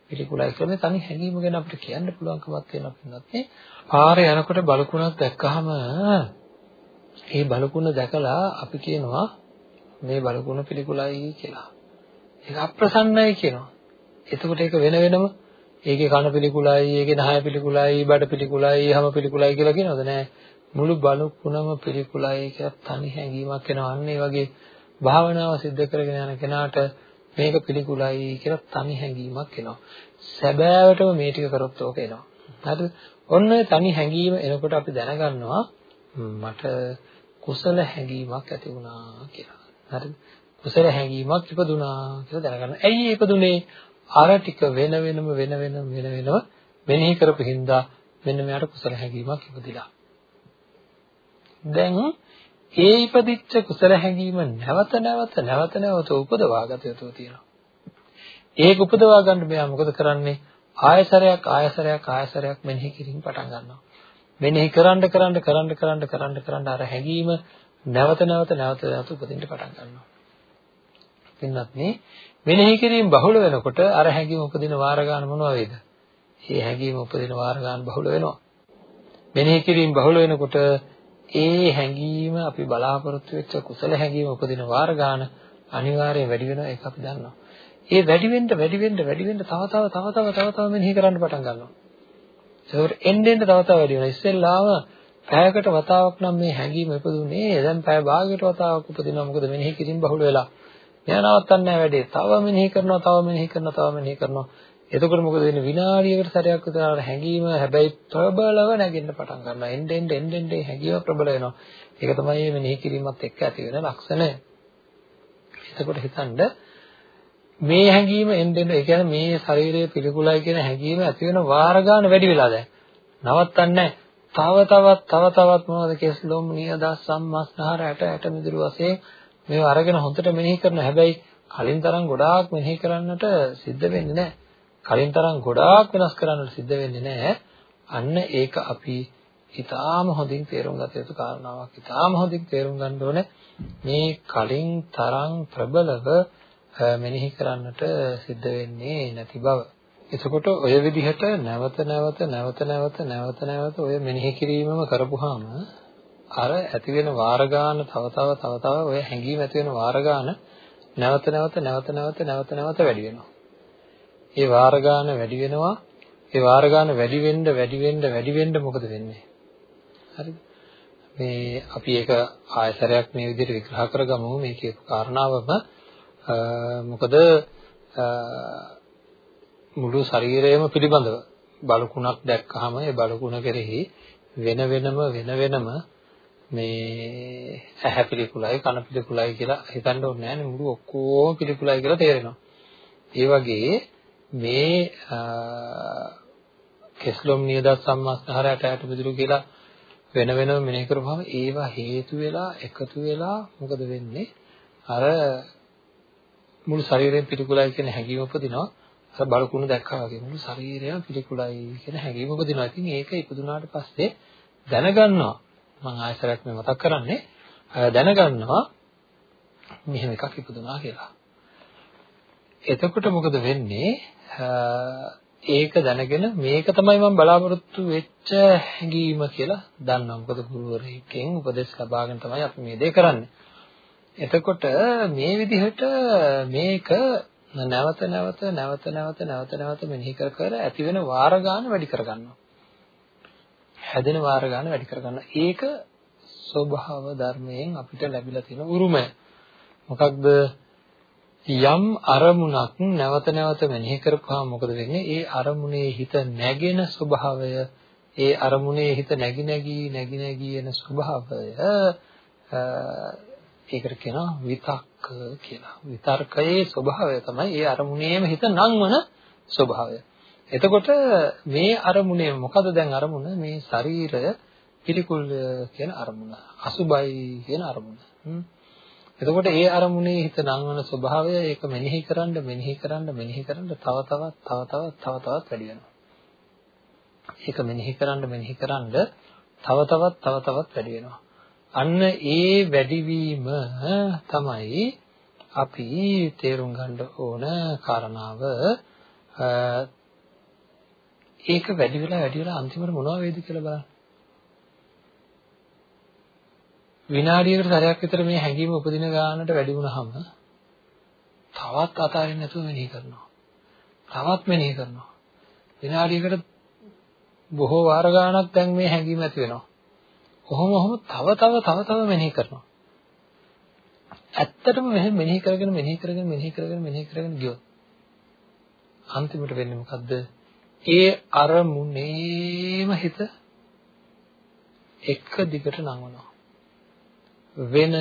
A: පිළිකුලයි කියලා මේ තනි හැඟීම ගැන අපිට කියන්න පුළුවන්කමක් තියෙනවා පින්නත් නේ. පාරේ යනකොට බලකුණක් දැක්කහම ඒ බලකුණ දැකලා අපි කියනවා මේ බලකුණ පිළිකුලයි කියලා. ඒක අප්‍රසන්නයි කියනවා. එතකොට ඒක වෙන වෙනම ඒකේ කන පිළිකුලයි, ඒකේ නහය පිළිකුලයි, බඩ පිළිකුලයි, හැම පිළිකුලයි කියලා කියනවද නෑ. මුළු බලකුණම පිළිකුලයි කියලා තනි හැඟීමක් එනවා. අන්න ඒ වගේ භාවනාව සිද්ධ කරගෙන යන කෙනාට මේක පිළිකුලයි කියලා තනි හැඟීමක් එනවා. සැබෑවටම මේ ටික කරොත් ඕක එනවා. හරිද? ඔන්න තනි හැඟීම එනකොට අපි දැනගන්නවා මට කුසල හැඟීමක් ඇති වුණා කියලා. හරිද? කුසල හැඟීමක් ඉපදුනා කියලා දැනගන්න. ඇයි ඉපදුනේ? අර ටික වෙන වෙනම වෙන වෙනම වෙන වෙනම මෙනෙහි කරපු හින්දා මෙන්න මෙයාට කුසල හැඟීමක් ඉපදිලා. දැන් ඒ ඉපදිච්ච කුසල හැඟීම නැවත නැවත නැවත නැවත උපදවා ගත යුතු තියෙනවා. ඒක උපදවා ගන්න මෙයා මොකද කරන්නේ? ආයසරයක් ආයසරයක් ආයසරයක් මෙනෙහි කිරීම පටන් ගන්නවා. මෙනෙහි කරන්න කරන්න කරන්න කරන්න කරන්න කරන්න අර හැඟීම නැවත නැවත නැවත නැවත උපදින්න පටන් ගන්නවා. පින්නත් මේ මෙනෙහි කිරීම බහුල වෙනකොට අර හැඟීම උපදින වාර ගන්න මොනවා වේද? මේ හැඟීම උපදින වාර ගන්න බහුල වෙනවා. මෙනෙහි කිරීම බහුල වෙනකොට ඒ හැඟීම අපි බලාපොරොත්තු වෙච්ච කුසල හැඟීම උපදින වාර ගන්න අනිවාර්යයෙන් වැඩි වෙනවා ඒක අපි දන්නවා. ඒ වැඩි වෙන්න වැඩි වෙන්න වැඩි වෙන්න තව තව තව තව තව තව මෙනෙහි කරන්න පටන් ගන්නවා. ඒකට එන්න එන්න තව තව වැඩි වෙනවා. ඉස්සෙල්ලාම පැයකට වතාවක් නම් මේ හැඟීම ඉපදුනේ. දැන් පැය භාගයකට වතාවක් උපදිනවා. මොකද මෙනෙහි කිරීම බහුල වෙලා. මෙයා නවත්තන්නේ නැහැ වැඩේ. තව මෙනෙහි කරනවා, තව මෙනෙහි කරනවා, තව මෙනෙහි කරනවා. එතකොට මොකද වෙන්නේ? විනාඩියකට සැරයක් විතර හැඟීම හැබැයි ප්‍රබලව නැගෙන්න පටන් ගන්නවා. එන්න එන්න එන්න එන්න හැඟීම ප්‍රබල වෙනවා. ඒක තමයි මේ මෙනෙහි කිරීමත් එක්ක ඇති වෙන ලක්ෂණය. එතකොට හිතන්න මේ හැඟීම එන්න එන්න ඒ කියන්නේ මේ ශරීරයේ පිළිකුලයි කියන හැඟීම ඇති වෙන වාර ගන්න වැඩි වෙලා දැන්. නවත්තන්නේ තව තවත් තව තවත් මොනවද කෙස්ලොම් නියදස් සම්මස්නහර ඇට ඇට මිදුළු වශයෙන් මේව අරගෙන හොඳට මෙනෙහි කරනවා. හැබැයි කලින් තරම් ගොඩාක් මෙනෙහි කරන්නට සිද්ධ වෙන්නේ නැහැ. කලින් තරම් ගොඩාක් වෙනස් කරන්නට සිද්ධ වෙන්නේ නැහැ. අන්න ඒක අපි ඊටාම හොඳින් තේරුම් ගත යුතු කාරණාවක්. ඊටාම හොඳින් තේරුම් ගන්න ඕනේ මේ කලින් තරම් ප්‍රබලව මෙනෙහි කරන්නට සිද්ධ වෙන්නේ නැති බව. එතකොට ඔය විදිහට නැවත නැවත නැවත නැවත නැවත නැවත ඔය මෙනෙහි කිරීමම කරපුවාම අර ඇති වෙන වාර ගන්න තව තව තව තව ඔය හැඟීම් ඇති වෙන වාර ගන්න නැවත නැවත නැවත නැවත නැවත නැවත වැඩි වෙනවා. ඒ වාර ගන්න වැඩි වෙනවා. ඒ වාර ගන්න වැඩි වෙන්න වැඩි වෙන්න වැඩි වෙන්න මොකද වෙන්නේ? හරිද? මේ අපි ඒක ආයතරයක් මේ විදිහට විග්‍රහ කරගමු මේ කියපු කාරණාවම මොකද මුළු ශරීරයම පිළිබඳව බලකුණක් දැක්කහම ඒ බලකුණ කෙරෙහි වෙන වෙනම වෙන වෙනම මේ ඇහැ පිළිකුලයි කන පිළිකුලයි කියලා හිතන්න ඕනේ නැහැ මුළු ඔක්කොම පිළිකුලයි කියලා තේරෙනවා. ඒ වගේ මේ කෙස්ලොම් නියදත් සම්මස්නහරයට ඇට පිළිතුරු කියලා වෙන වෙනම මෙනෙහි කරපුවම ඒවා හේතු වෙලා එකතු වෙලා මොකද වෙන්නේ? අර මුළු ශරීරයෙන් පිළිකුලයි කියන හැඟීම උපදිනවා. අර බලකුණු දැක්කා වගේ මුළු ශරීරයම පිළිකුලයි කියන හැඟීම උපදිනවා. ඉතින් ඒක ඉපදුනාට පස්සේ දැනගන්නවා මම ආයසරයක් මේ මතක් කරන්නේ දැනගන්නවා මෙහෙම එකක් ඉපදුනා කියලා. එතකොට මොකද වෙන්නේ? ඒක දැනගෙන මේක තමයි මම බලාපොරොත්තු වෙච්ච හැඟීම කියලා දන්නවා. මොකද ගුරුවරයෙක්ගෙන් උපදෙස් ලබාගෙන තමයි අපි මේ දේ කරන්නේ. එතකොට මේ විදිහට මේක නැවත නැවත නැවත නැවත නැවත නැවත මෙනෙහි කර කර ඇති වෙන වාර ගන්න වැඩි කර ගන්නවා. හැදෙන වාර ගන්න වැඩි කරගන්න. ඒක ස්වභාව ධර්මයෙන් අපිට ලැබිලා තියෙන උරුමය. මොකක්ද යම් අරමුණක් නැවත නැවත මෙනෙහි කරපුවා මොකද වෙන්නේ? ඒ අරමුණේ හිත නැගෙන ස්වභාවය, ඒ අරමුණේ හිත නැగి නැగి නැగి නැగి යන ස්වභාවය ඒකට කියනවා විතක්ක කියලා. විතර්කයේ ස්වභාවය තමයි ඒ අරමුණේම හිත නංවන ස්වභාවය. එතකොට මේ අරමුණේ මොකද දැන් අරමුණ මේ ශරීරය පිළිකුල් කියන අරමුණ අසුබයි කියන අරමුණ. එතකොට ඒ අරමුණේ හිත නංවන ස්වභාවය ඒක මෙනෙහි කරන්න මෙනෙහි කරන්න මෙනෙහි කරන්න තව තවත් තව තවත් තව තවත් වැඩි වෙනවා. ඒක මෙනෙහි කරන්න මෙනෙහි කරන්න තව තවත් තව තවත් වැඩි වෙනවා. අන්න ඒ වැඩිවීම තමයි අපි තේරුම් ගන්න ඕන කාරණාව ඒක වැඩි වෙලා වැඩි වෙලා අන්තිමට මොනව වෙයිද කියලා බලන්න. විනාඩියකට සැරයක් විතර මේ හැඟීම උපදින ගානට වැඩි වුණාම තවත් අතාරින්න නැතුව මෙනෙහි කරනවා. තවත් මෙනෙහි කරනවා. විනාඩියකට බොහෝ වාර ගාණක් දැන් මේ හැඟීම ඇති වෙනවා. කොහොම කොහොම තව තව තව තව මෙනෙහි කරනවා. ඇත්තටම මෙහෙම මෙනෙහි කරගෙන මෙනෙහි කරගෙන මෙනෙහි කරගෙන මෙනෙහි කරගෙන ගියොත් අන්තිමට වෙන්නේ මොකද්ද? ඒ අරමුණේම හිත එක දිගට නංවනවා. වෙන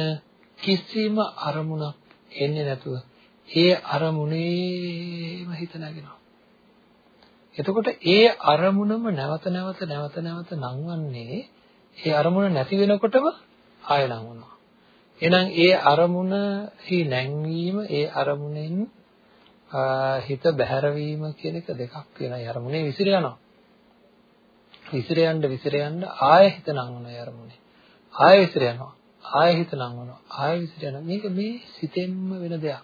A: කිසිම අරමුණක් එන්නේ නැතුව ඒ අරමුණේම හිත නැගෙනවා. එතකොට ඒ අරමුණම නැවත නැවත නැවත නැවත නංවන්නේ ඒ අරමුණ නැති වෙනකොටම ආය නංවනවා. එහෙනම් ඒ අරමුණෙහි නැංවීම ඒ අරමුණෙන් හිත බැහැරවීම කියන එක දෙකක් වෙනවා. ඒ අරමුණේ විසිර යනවා. විසිර යන්න විසිර යන්න ආය හිත නංවන අරමුණේ. ආය විසිර යනවා. ආය හිත නංවනවා. ආය විසිර යනවා. මේක මේ සිතෙන්ම වෙන දෙයක්.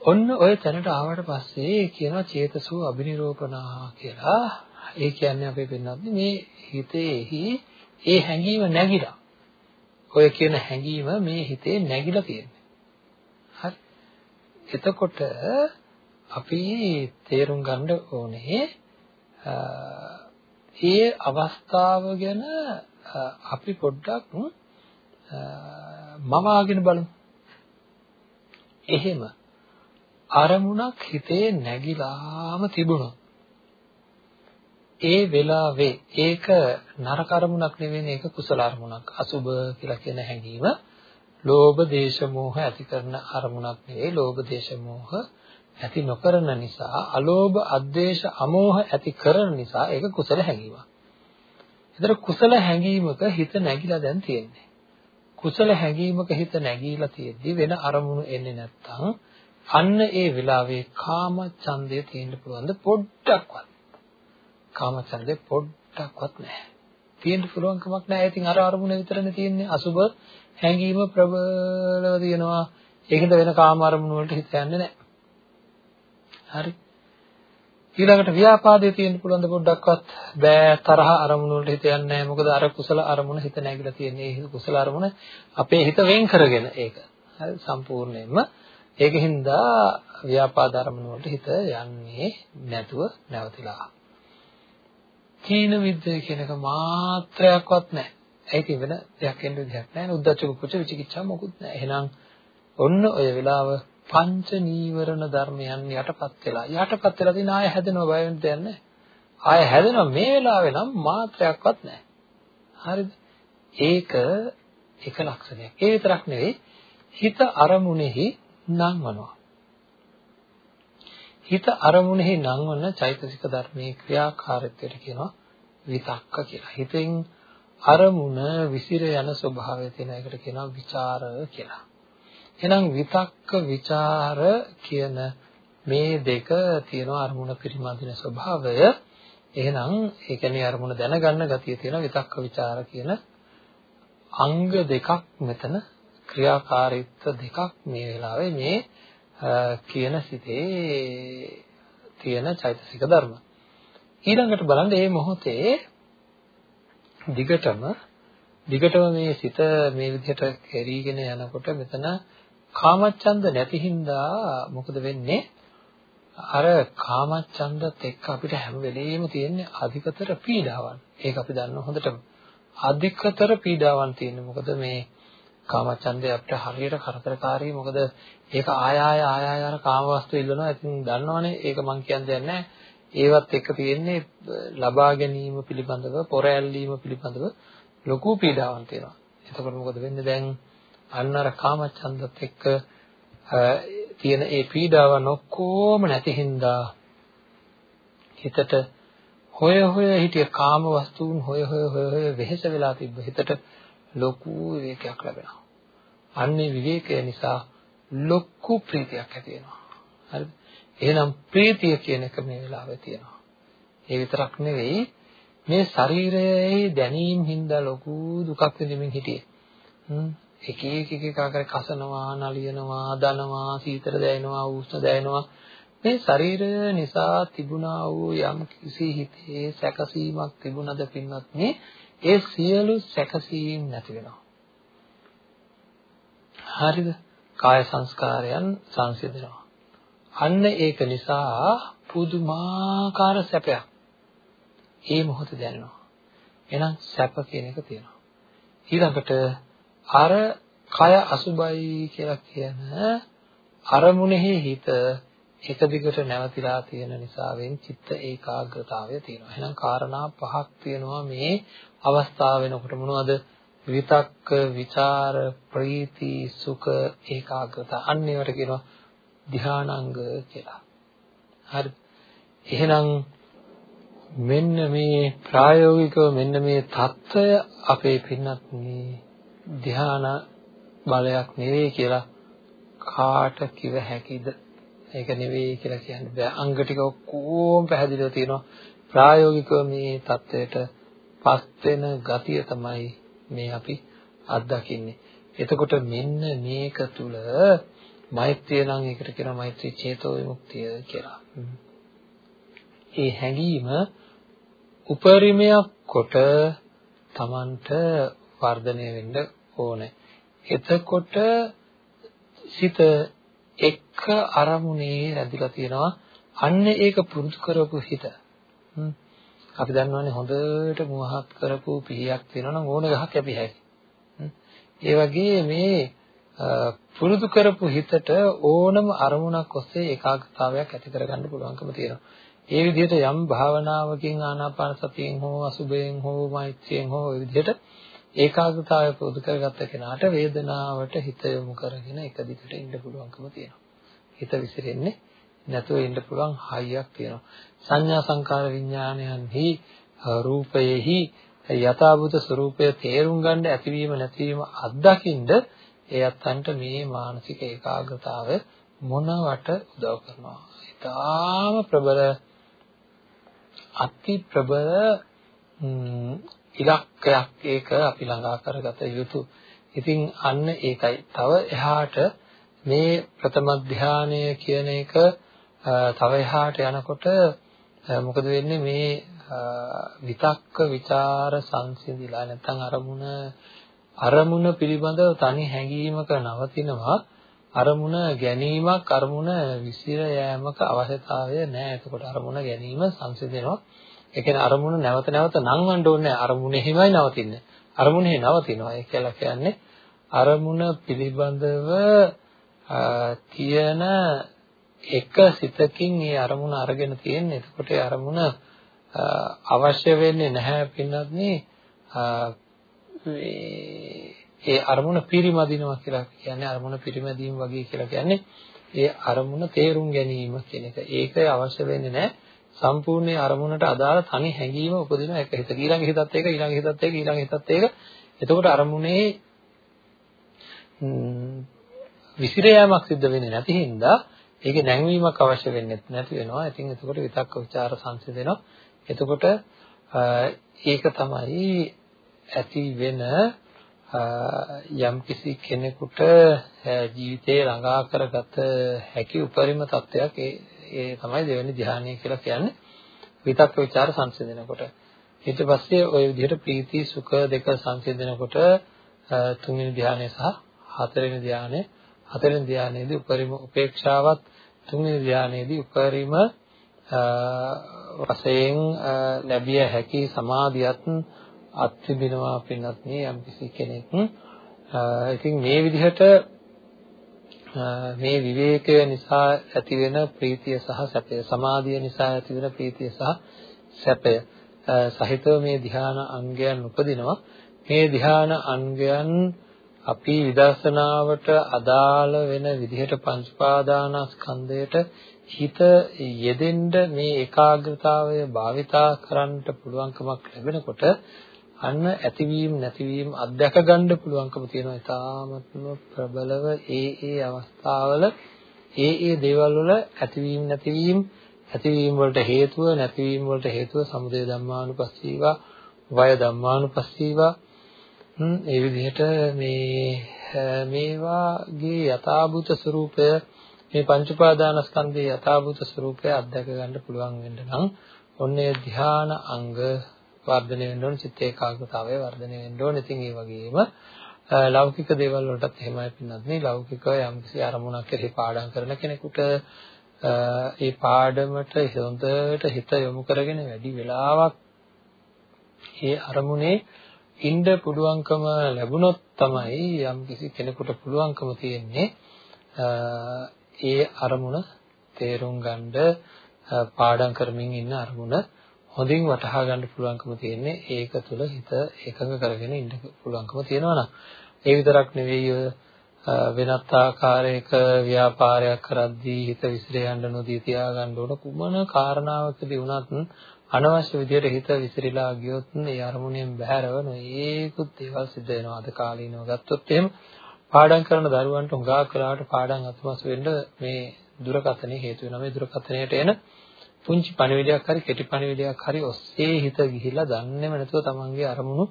A: ඔන්න ඔය තැනට ආවට පස්සේ කියනවා චේතසෝ අබිනිරෝපණා කියලා. ඒ කියන්නේ අපේ පින්නත් මේ හිතේහි ඒ හැඟීම නැగిලා. ඔය කියන හැඟීම මේ හිතේ නැగిලා තියෙනවා. එතකොට අපි තේරුම් ගන්න ඕනේ ඒ අවස්ථාව ගැන අපි පොඩ්ඩක් මවාගෙන බලමු. එහෙම අරමුණක් හිතේ නැగిලාම තිබුණොත් ඒ වෙලාවේ ඒක නරක අරමුණක් නෙවෙයි ඒක කුසල අරමුණක් අසුබ කියලා කියන හැඟීම ලෝභ දේශ මොහ ඇති කරන අරමුණක් නෙවෙයි ලෝභ දේශ මොහ ඇති නොකරන නිසා අලෝභ අද්වේෂ අමෝහ ඇති කරන නිසා ඒක කුසල හැඟීමක්. ඒතර කුසල හැඟීමක හිත නැగిලා දැන් තියෙන්නේ. කුසල හැඟීමක හිත නැගීලා තියෙද්දි වෙන අරමුණු එන්නේ නැත්තම් අන්න ඒ වෙලාවේ කාම ඡන්දය තියෙන්න පුළුවන්ද පොඩ්ඩක්වත්. කාම ඡන්දේ පොඩ්ඩක්වත් නැහැ. තියෙන්න පුළුවන් කමක් නැහැ. ඉතින් අර අරමුණ විතරනේ තියෙන්නේ. අසුබ හැඟීම ප්‍රබලව තියෙනවා. ඒකද වෙන කාම අරමුණු වලට හිත යන්නේ නැහැ. හරි. ඊළඟට ව්‍යාපාදයේ තියෙන්න පුළුවන් ද පොඩ්ඩක්වත් බෑ තරහ අරමුණු වලට හිත යන්නේ නැහැ. මොකද අර කුසල අරමුණ හිත නැగిලා තියෙන්නේ. ඒ කුසල අරමුණ අපේ හිත වෙන් කරගෙන ඒක. හරි සම්පූර්ණයෙන්ම ඒකින්ද ව්‍යාපාද අරමුණු වලට හිත යන්නේ නැතුව නැවතිලා. තීන විද්‍ය කියන එක මාත්‍රයක්වත් නැහැ. ඒක වෙන දෙයක් වෙන්න විදිහක් නැහැ. උද්දච්ච කුච්ච විචිකිච්ඡා මොකුත් නැහැ. එහෙනම් ඔන්න ඔය වෙලාව පංච නීවරණ ධර්මයන් යටපත් වෙලා යටපත් වෙලා තියෙන ආය හැදෙනවා බය වෙන්න දෙයක් නැහැ. ආය හැදෙනවා මේ වෙලාවේ නම් මාත්‍රයක්වත් නැහැ. හරිද? ඒක එක ලක්ෂණයක්. ඒ විතරක් නෙවෙයි හිත අරමුණෙහි නංවනවා. හිත අරමුණෙහි නංවන චෛතසික ධර්මයේ ක්‍රියාකාරීත්වයට කියනවා විතක්ක කියලා. හිතෙන් අරමුණ විසිර යන ස්වභාවය තියෙන එකට කියනවා ਵਿਚාර කියලා. එහෙනම් විතක්ක ਵਿਚාර කියන මේ දෙක තියෙනවා අරමුණ පිරිමදින ස්වභාවය. එහෙනම් ඒ කියන්නේ අරමුණ දැනගන්න ගතිය තියෙන විතක්ක ਵਿਚාර කියන අංග දෙකක් මෙතන ක්‍රියාකාරීත්ව දෙකක් මේ වෙලාවේ මේ කියන සිතේ තියෙන චෛතසික ධර්ම. ඊළඟට බලන්න මේ මොහොතේ දිගටම දිගටම මේ සිත මේ විදිහට කෙරීගෙන යනකොට මෙතන කාමච්ඡන්ද නැති හින්දා මොකද වෙන්නේ? අර කාමච්ඡන්දත් එක්ක අපිට හැම වෙලෙම තියෙන්නේ අධිකතර පීඩාවන්. ඒක අපි දන්න හොඳටම. අධිකතර පීඩාවන් තියෙන්නේ මොකද මේ කාමච්ඡන්දය අපිට හරියට කරදරකාරී මොකද ඒක ආය ආය ආය ආය අර කාමවස්තු ඉල්ලනවා ඉතින් දන්නවනේ ඒක මං කියන්නේ නැහැ ඒවත් එක්ක තියෙන්නේ ලබා ගැනීම පිළිබඳව පොර ඇල්ලීම පිළිබඳව ලොකු පීඩාවක් තියෙනවා එතකොට මොකද වෙන්නේ දැන් අන්න අර කාමච්ඡන්දත් එක්ක තියෙන ඒ පීඩාවන් ඔක්කොම නැති හින්දා හිතට හොය හොය හිටිය කාම වස්තුන් හොය හොය හොය හොය වෙහෙස වෙලා තිබ්බ හිතට ලොකු විවේකයක් ලැබෙනවා. අන්නේ විවේකය නිසා ලොකු ප්‍රීතියක් ඇති වෙනවා. හරිද? එහෙනම් ප්‍රීතිය කියන එක මේ වෙලාවේ තියෙනවා. ඒ විතරක් නෙවෙයි මේ ශරීරයේ දැනීම් හින්දා ලොකු දුකක් විඳින්මින් හිටියේ. හ්ම් එක එක එක එක ආකාර කසනවා, නලියනවා, දනවා, සීතල දැනෙනවා, උෂ්ණ දැනෙනවා. මේ ශරීරය නිසා තිබුණා වූ යම් කිසි හිතේ සැකසීමක් තිබුණද පින්වත් මේ ඒ සියලු සැකසීම් නැති වෙනවා. හරිද? කාය සංස්කාරයන් සංසිඳනවා. අන්න ඒක නිසා පුදුමාකාර සැපයක් ඒ මොහොත දැනෙනවා. එහෙනම් සැප කියන එක තියෙනවා. ඊළඟට අර කය අසුබයි කියලා කියන අරමුණෙහි හිත එක දිගට නැවතිලා තියෙන නිසාවෙන් චිත්ත ඒකාග්‍රතාවය තියෙනවා. එහෙනම් කාරණා පහක් තියෙනවා මේ අවස්ථාව වෙනකොට මොනවද? විතක්ක, ਵਿਚාර, ප්‍රීති, සුඛ, ඒකාග්‍රතාව. අන්න ඒවට කියනවා ධානාංග කියලා. හරි. එහෙනම් මෙන්න මේ ප්‍රායෝගිකව මෙන්න මේ தত্ত্বය අපේ පින්නත් මේ ධාන බලයක් නෙවෙයි කියලා කාට කිව හැකිද? ඒක නෙවෙයි කියලා කියන්න බෑ. අංග ටික ඔක්කොම පැහැදිලිව තියෙනවා. ප්‍රායෝගිකව මේ தത്വයට පත් වෙන ගතිය තමයි මේ අපි අත්දකින්නේ. එතකොට මෙන්න මේක තුල මෛත්‍රිය නම් ඒකට කියනවා මෛත්‍රී චේතෝ විමුක්තිය කියලා. ඒ හැඟීම උපරිමයක් කොට Tamanට වර්ධනය වෙන්න ඕනේ. එතකොට සිත එක අරමුණේ රැඳිලා තියෙනවා. අන්න ඒක පුරුදු කරපු හිත. අපි දන්නවනේ හොඳට මුවහත් කරපු පිහියක් තියෙනවා නම් ඕන ගහක් කැපි හැකියි. ඒ වගේ මේ පුරුදු කරපු හිතට ඕනම අරමුණක් ඔස්සේ ඒකාග්‍රතාවයක් ඇති කරගන්න පුළුවන්කම තියෙනවා. ඒ විදිහට යම් භාවනාවකින් ආනාපාන සතියෙන් හෝ අසුබයෙන් හෝ මෛත්‍රියෙන් හෝ ඒ විදිහට ඒකාග්‍රතාවය පුරුදු කරගත්ත කෙනාට වේදනාවට හිත යොමු කරගෙන එක දිගට ඉන්න පුළුවන්කම තියෙනවා. හිත විසිරෙන්නේ නැතුව ඉන්න පුළුවන් හයියක් තියෙනවා. සංඥා සංකාර විඥානයන්හි රූපයෙහි යථාභූත ස්වરૂපය තේරුම් ගන්න ඇතිවීම නැතිවීම අත්දකින්ද ඒ අත්තන්ට මේ මානසික ඒකාග්‍රතාවය මොනවට උදව් කරනවා. ඊටාම ප්‍රබල අති ප්‍රබල ඉලක්කයක් ඒක අපි ළඟා කරගත යුතු. ඉතින් අන්න ඒකයි. තව එහාට මේ ප්‍රථම ධානය කියන එක තව එහාට යනකොට මොකද වෙන්නේ මේ විතක්ක ਵਿਚාර සංසිඳිලා නැත්නම් අරමුණ අරමුණ පිළිබඳව තනි හැඟීමක නවතිනවා අරමුණ ගැනීමක් අරමුණ විසිර යෑමක අවශ්‍යතාවය නැහැ. එතකොට අරමුණ ගැනීම සංසිඳෙනවා. ඒ කියන්නේ අරමුණ නැවත නැවත නංවන්න ඕනේ අරමුණෙහිමයි නවතින්නේ. අරමුණෙහි නවතිනවා. ඒ කියලා කියන්නේ අරමුණ පිළිබඳව තියෙන එක සිතකින් මේ අරමුණ අරගෙන තියෙන්නේ. එතකොට ඒ අරමුණ අවශ්‍ය වෙන්නේ නැහැ පින්නත් ඒ අරමුණ පිරිමදිනවා කියලා කියන්නේ අරමුණ පිරිමැදීම වගේ කියලා කියන්නේ ඒ අරමුණ තේරුම් ගැනීම කියන එක. ඒක අවශ්‍ය වෙන්නේ නැහැ. සම්පූර්ණ අරමුණට අදාළ තනි හැඟීම උපදින එක හිත ඊළඟ හිතත් ඒක ඊළඟ හිතත් ඒක ඊළඟ හිතත් ඒක එතකොට අරමුණේ විසිර යාමක් සිද්ධ වෙන්නේ නැති හින්දා ඒකේ නැංවීමක් අවශ්‍ය වෙන්නේ නැති වෙනවා. ඉතින් එතකොට විතක්ක ਵਿਚාර සංසිඳෙනවා. එතකොට ඒක තමයි ඇති වෙන යම්කිසි කෙනෙකුට ජීවිතේ ළඟා කරගත හැකි උපරිම තත්වයක් ඒ ඒ තමයි දෙවෙනි ධ්‍යානය කියලා කියන්නේ. විතක් ਵਿਚාර සංසිඳනකොට. ඊට පස්සේ ওই විදිහට ප්‍රීති සුඛ දෙක සංසිඳනකොට තුන්වෙනි ධ්‍යානය සහ හතරවෙනි ධ්‍යානය. හතරවෙනි ධ්‍යානයේදී උපරිම උපේක්ෂාවත් තුන්වෙනි ධ්‍යානයේදී උපරිම වශයෙන් ලැබිය හැකි සමාධියත් අත්විඳිනවා පින්නත් නේ යම්කිසි කෙනෙක්. ඉතින් මේ විදිහට මේ විවේකය නිසා ඇතිවෙන ප්‍රීතිය සහ සැපය සමාධිය නිසා ඇතිවෙන ප්‍රීතිය සහ සැපය සහිතව මේ ධ්‍යාන අංගයන් උපදිනවා මේ ධ්‍යාන අංගයන් අපි විදර්ශනාවට අදාළ වෙන විදිහට පංච පාදානස්කන්ධයට හිත යෙදෙන්න මේ ඒකාග්‍රතාවය භාවිතා කරන්නට පුළුවන්කමක් ලැබෙනකොට අන්න ඇතිවීම නැතිවීම අත්දැක ගන්න පුළුවන්කම තියෙනවා. ඉතාමත්ම ප්‍රබලව ඒ ඒ අවස්ථාවල ඒ ඒ දේවල් වල ඇතිවීම නැතිවීම ඇතිවීම වලට හේතුව නැතිවීම වලට හේතුව සමුදය ධම්මානුපස්සීවා වය ධම්මානුපස්සීවා ඒ විදිහට මේ මේවාගේ යථාභූත ස්වરૂපය මේ පංච උපාදානස්කන්ධයේ යථාභූත ස්වરૂපය අත්දැක ගන්න පුළුවන් වෙන්න නම් ඔන්නේ ධ්‍යාන අංග වර්ධනය වෙන්න ඕන චිත්ත ඒකාග්‍රතාවය වර්ධනය වෙන්න ඕන. ඉතින් ඒ වගේම ලෞකික දේවල් වලටත් එහෙමයි පින්නත් නේ ලෞකික යම්කිසි අරමුණක් කෙරෙහි පාඩම් කරන කෙනෙකුට ඒ පාඩමට හොඳට හිත යොමු කරගෙන වැඩි වෙලාවක් ඒ අරමුණේ ඉන්න පුළුවන්කම ලැබුණොත් තමයි යම්කිසි කෙනෙකුට පුළුවන්කම තියෙන්නේ ඒ අරමුණ තේරුම් ගන්න පාඩම් කරමින් ඉන්න අරමුණ හොඳින් වටහා ගන්න පුළුවන්කම තියෙන්නේ ඒක තුළ හිත එකඟ කරගෙන ඉන්න පුළුවන්කම තියෙනවා නම්. ඒ විතරක් නෙවෙයි වෙනත් ආකාරයක ව්‍යාපාරයක් කරද්දී හිත විසිර යන්න නොදී තියාගන්න ඕන කුමන කාරණාවකදී වුණත් අනවශ්‍ය විදියට හිත විසිරීලා ගියොත් ඒ අරමුණෙන් බැහැරව නොයේකුත් දේවල් සිද්ධ වෙනවා. අද කාලීනව ගත්තොත් එහෙම පාඩම් කරන දරුවන්ට හුඟා කරාට පාඩම් අත්මස් වෙන්න මේ දුරකථනයේ හේතු වෙනවා. මේ දුරකථනයට එන පුංචි පණිවිඩයක් හරි කෙටි පණිවිඩයක් හරි ඔස්සේ හිත ගිහිලා දන්නේම නැතුව තමන්ගේ අරමුණු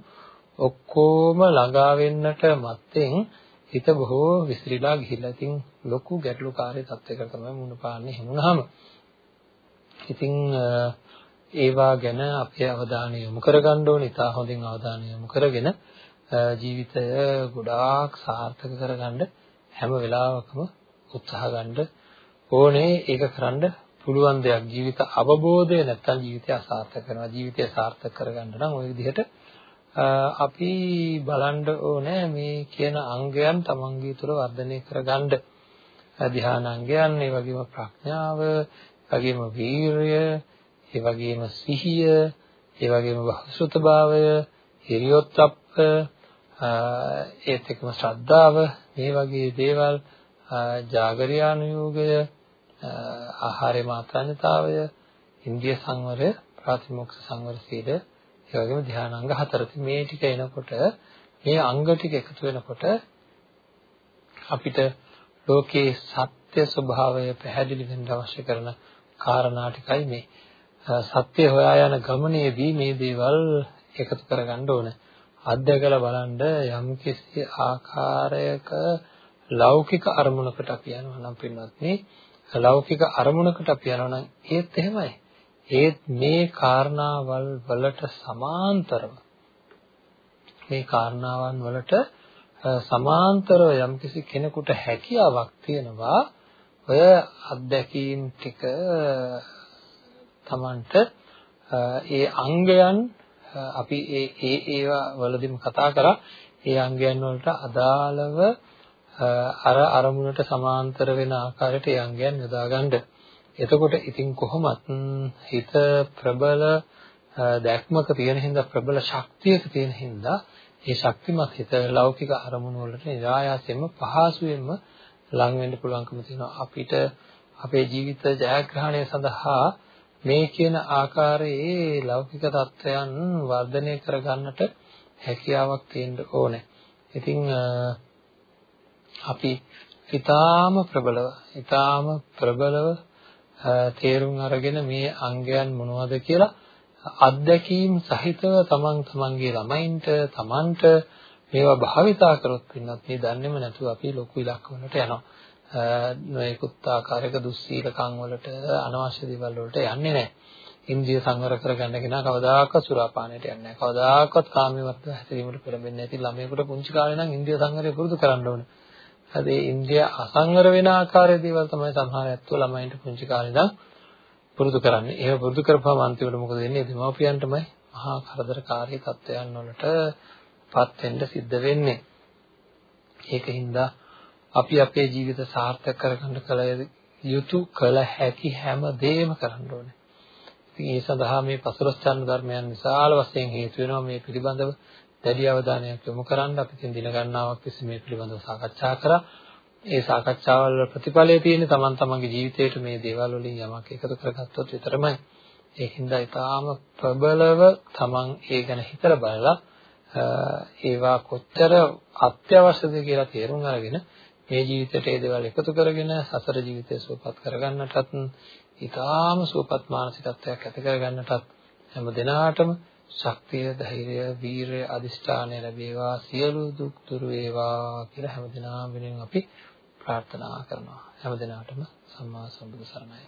A: ඔක්කොම ළඟා වෙන්නට මත්තෙන් හිත බොහෝ විසිරීලා ගිහිල්ලා ඉතින් ලොකු ගැටලුකාරී තත්යකට තමයි මුණ පාන්නේ හැමුණාම ඉතින් ඒවා ගැන අපේ අවධානය යොමු කරගන්න ඕනේ. ඉතා හොඳින් අවධානය යොමු කරගෙන ජීවිතය ගොඩාක් සාර්ථක කරගන්න හැම වෙලාවකම උත්සාහ ගන්න ඕනේ. ඒක කරන්න පුළුවන් දෙයක්. ජීවිත අවබෝධය නැත්තම් ජීවිතය අසාර්ථක කරනවා. ජීවිතය සාර්ථක කරගන්න නම් ওই විදිහට අපි බලන්න ඕනේ මේ කියන අංගයන් තමන්ගේ තුළ වර්ධනය කරගන්න. ධ්‍යානාංගයන්, ඒ වගේම ප්‍රඥාව, ඒ වගේම වීරිය, ඒ වගේම සිහිය, ඒ වගේම බහුසුතභාවය, හිරියොත්ප්ප, ඒත් එක්කම ශ්‍රද්ධාව, මේ වගේ දේවල් ජාගරියානුයෝගය, ආහාරේ මාත්‍රාඥතාවය, ඉන්ද්‍රිය සංවරය, ප්‍රාතිමොක්ෂ සංවර සීල, ඒ වගේම ධානාංග හතර. මේ ටික එනකොට මේ අංග ටික එකතු වෙනකොට අපිට ලෝකේ සත්‍ය ස්වභාවය පැහැදිලි වෙන්න අවශ්‍ය කරන කාරණා ටිකයි මේ. සත්‍ය හොයා යන ගමනේදී මේ දේවල් එකතු කරගන්න ඕන. අධ්‍යයකලා බලන්න යම් කිසි ආකාරයක ලෞකික අරමුණකට අපි යනවා නම් පින්වත්නි ලෞකික අරමුණකට අපි යනවා නම් ඒත් එහෙමයි. ඒත් මේ කාරණාවල් වලට සමාන්තරව මේ කාරණාවන් වලට සමාන්තරව යම්කිසි කෙනෙකුට හැකියාවක් තියෙනවා ඔය අත්දැකීම් ටික Tamanට ඒ අංගයන් අපි ඒ ඒ ඒවා වලදීම කතා කරා ඒ අංගයන් වලට අදාළව අර අරමුණට සමාන්තර වෙන ආකාරයට ඒ අංගයන් යොදාගන්න. එතකොට ඉතින් කොහොමත් හිත ප්‍රබල දැක්මක තියෙන හින්දා ප්‍රබල ශක්තියක තියෙන හින්දා ඒ ශක්තිමත් හිත ලෞකික අරමුණු වලට නිරායාසයෙන්ම පහසුවෙන්ම ලං වෙන්න පුළුවන්කම තියෙනවා අපිට අපේ ජීවිත ජයග්‍රහණය සඳහා මේ කියන ආකාරයේ ලෞකික தත්වයන් වර්ධනය කරගන්නට හැකියාවක් තියෙන්න ඕනේ. ඉතින් අපි ඊටාම ප්‍රබලව ඊටාම ප්‍රබලව තේරුම් අරගෙන මේ අංගයන් මොනවද කියලා අත්දැකීම් සහිතව තමන් තමන්ගේ ළමයින්ට තමන්ට මේවා භාවිතා කරොත් පින්නත් මේ දන්නේම නැතුව අපි ලොකු ඉලක්කවලට යනවා. නොයෙකුත් ආකාරයක දුස්සීලකම් වලට අනවශ්‍ය දේවල් වලට යන්නේ නැහැ. ඉන්ද්‍රිය සංවර කරගන්න කෙනා කවදාකවත් සුරාපානයට යන්නේ නැහැ. කවදාකවත් කාමයේ වර්ධ හැසිරීමට පෙළඹෙන්නේ නැති ළමයෙකුට පුංචි කාලේ නම් ඉන්ද්‍රිය සංවරය පුරුදු කරන්න ඕනේ. හරි ඒ ඉන්ද්‍රිය අසංවර වෙන ආකාරයේ දේවල් තමයි සමහර ඇත්තෝ ළමයින්ට පුංචි කාලේ ඉඳන් පුරුදු කරන්නේ. ඒව පුරුදු කරපුවාම අන්තිමට මොකද වෙන්නේ? දෙමාපියන්ටමයි මහා කරදරකාරී තත්ත්වයන් වලට පත් වෙන්න සිද්ධ වෙන්නේ. ඒකින්ද අපි අපේ ජීවිත සාර්ථක කරගන්න කල යුතු කල හැකි හැම දෙයක්ම කරන්න ඕනේ. ඉතින් ඒ සඳහා මේ පසළොස් චන්න ධර්මයන් විශාල වශයෙන් හේතු වෙනවා මේ පිළිබඳව දැඩි අවධානයක් යොමු කරන්න අපි තින් දින ගණනාවක් තිස්සේ මේ පිළිබඳව සාකච්ඡා කරා. ඒ සාකච්ඡාවල ප්‍රතිඵලය තියෙන්නේ Taman තමන්ගේ ජීවිතේට මේ දේවල් වලින් යමක් එකතු කරගත්තොත් විතරමයි. ඒකින්ද ඊටාම ප්‍රබලව Taman ඒ ගැන හිතලා බලලා ඒවා කොච්චර අත්‍යවශ්‍යද කියලා තේරුම් අරගෙන මේ ජීවිතයට ඒ දේවල් එකතු කරගෙන සසර ජීවිතය සුවපත් කරගන්නටත් ඊටාම සුවපත් මානසිකත්වයක් ඇති කරගන්නටත් හැම දිනාටම ශක්තිය, ධෛර්යය, වීරය, අදිෂ්ඨානය ලැබේවා සියලු දුක් දුරු වේවා කියලා හැම දිනාම වෙනුවෙන් අපි ප්‍රාර්ථනා කරනවා. හැම දිනාටම සම්මා සම්බුදු සරණයි.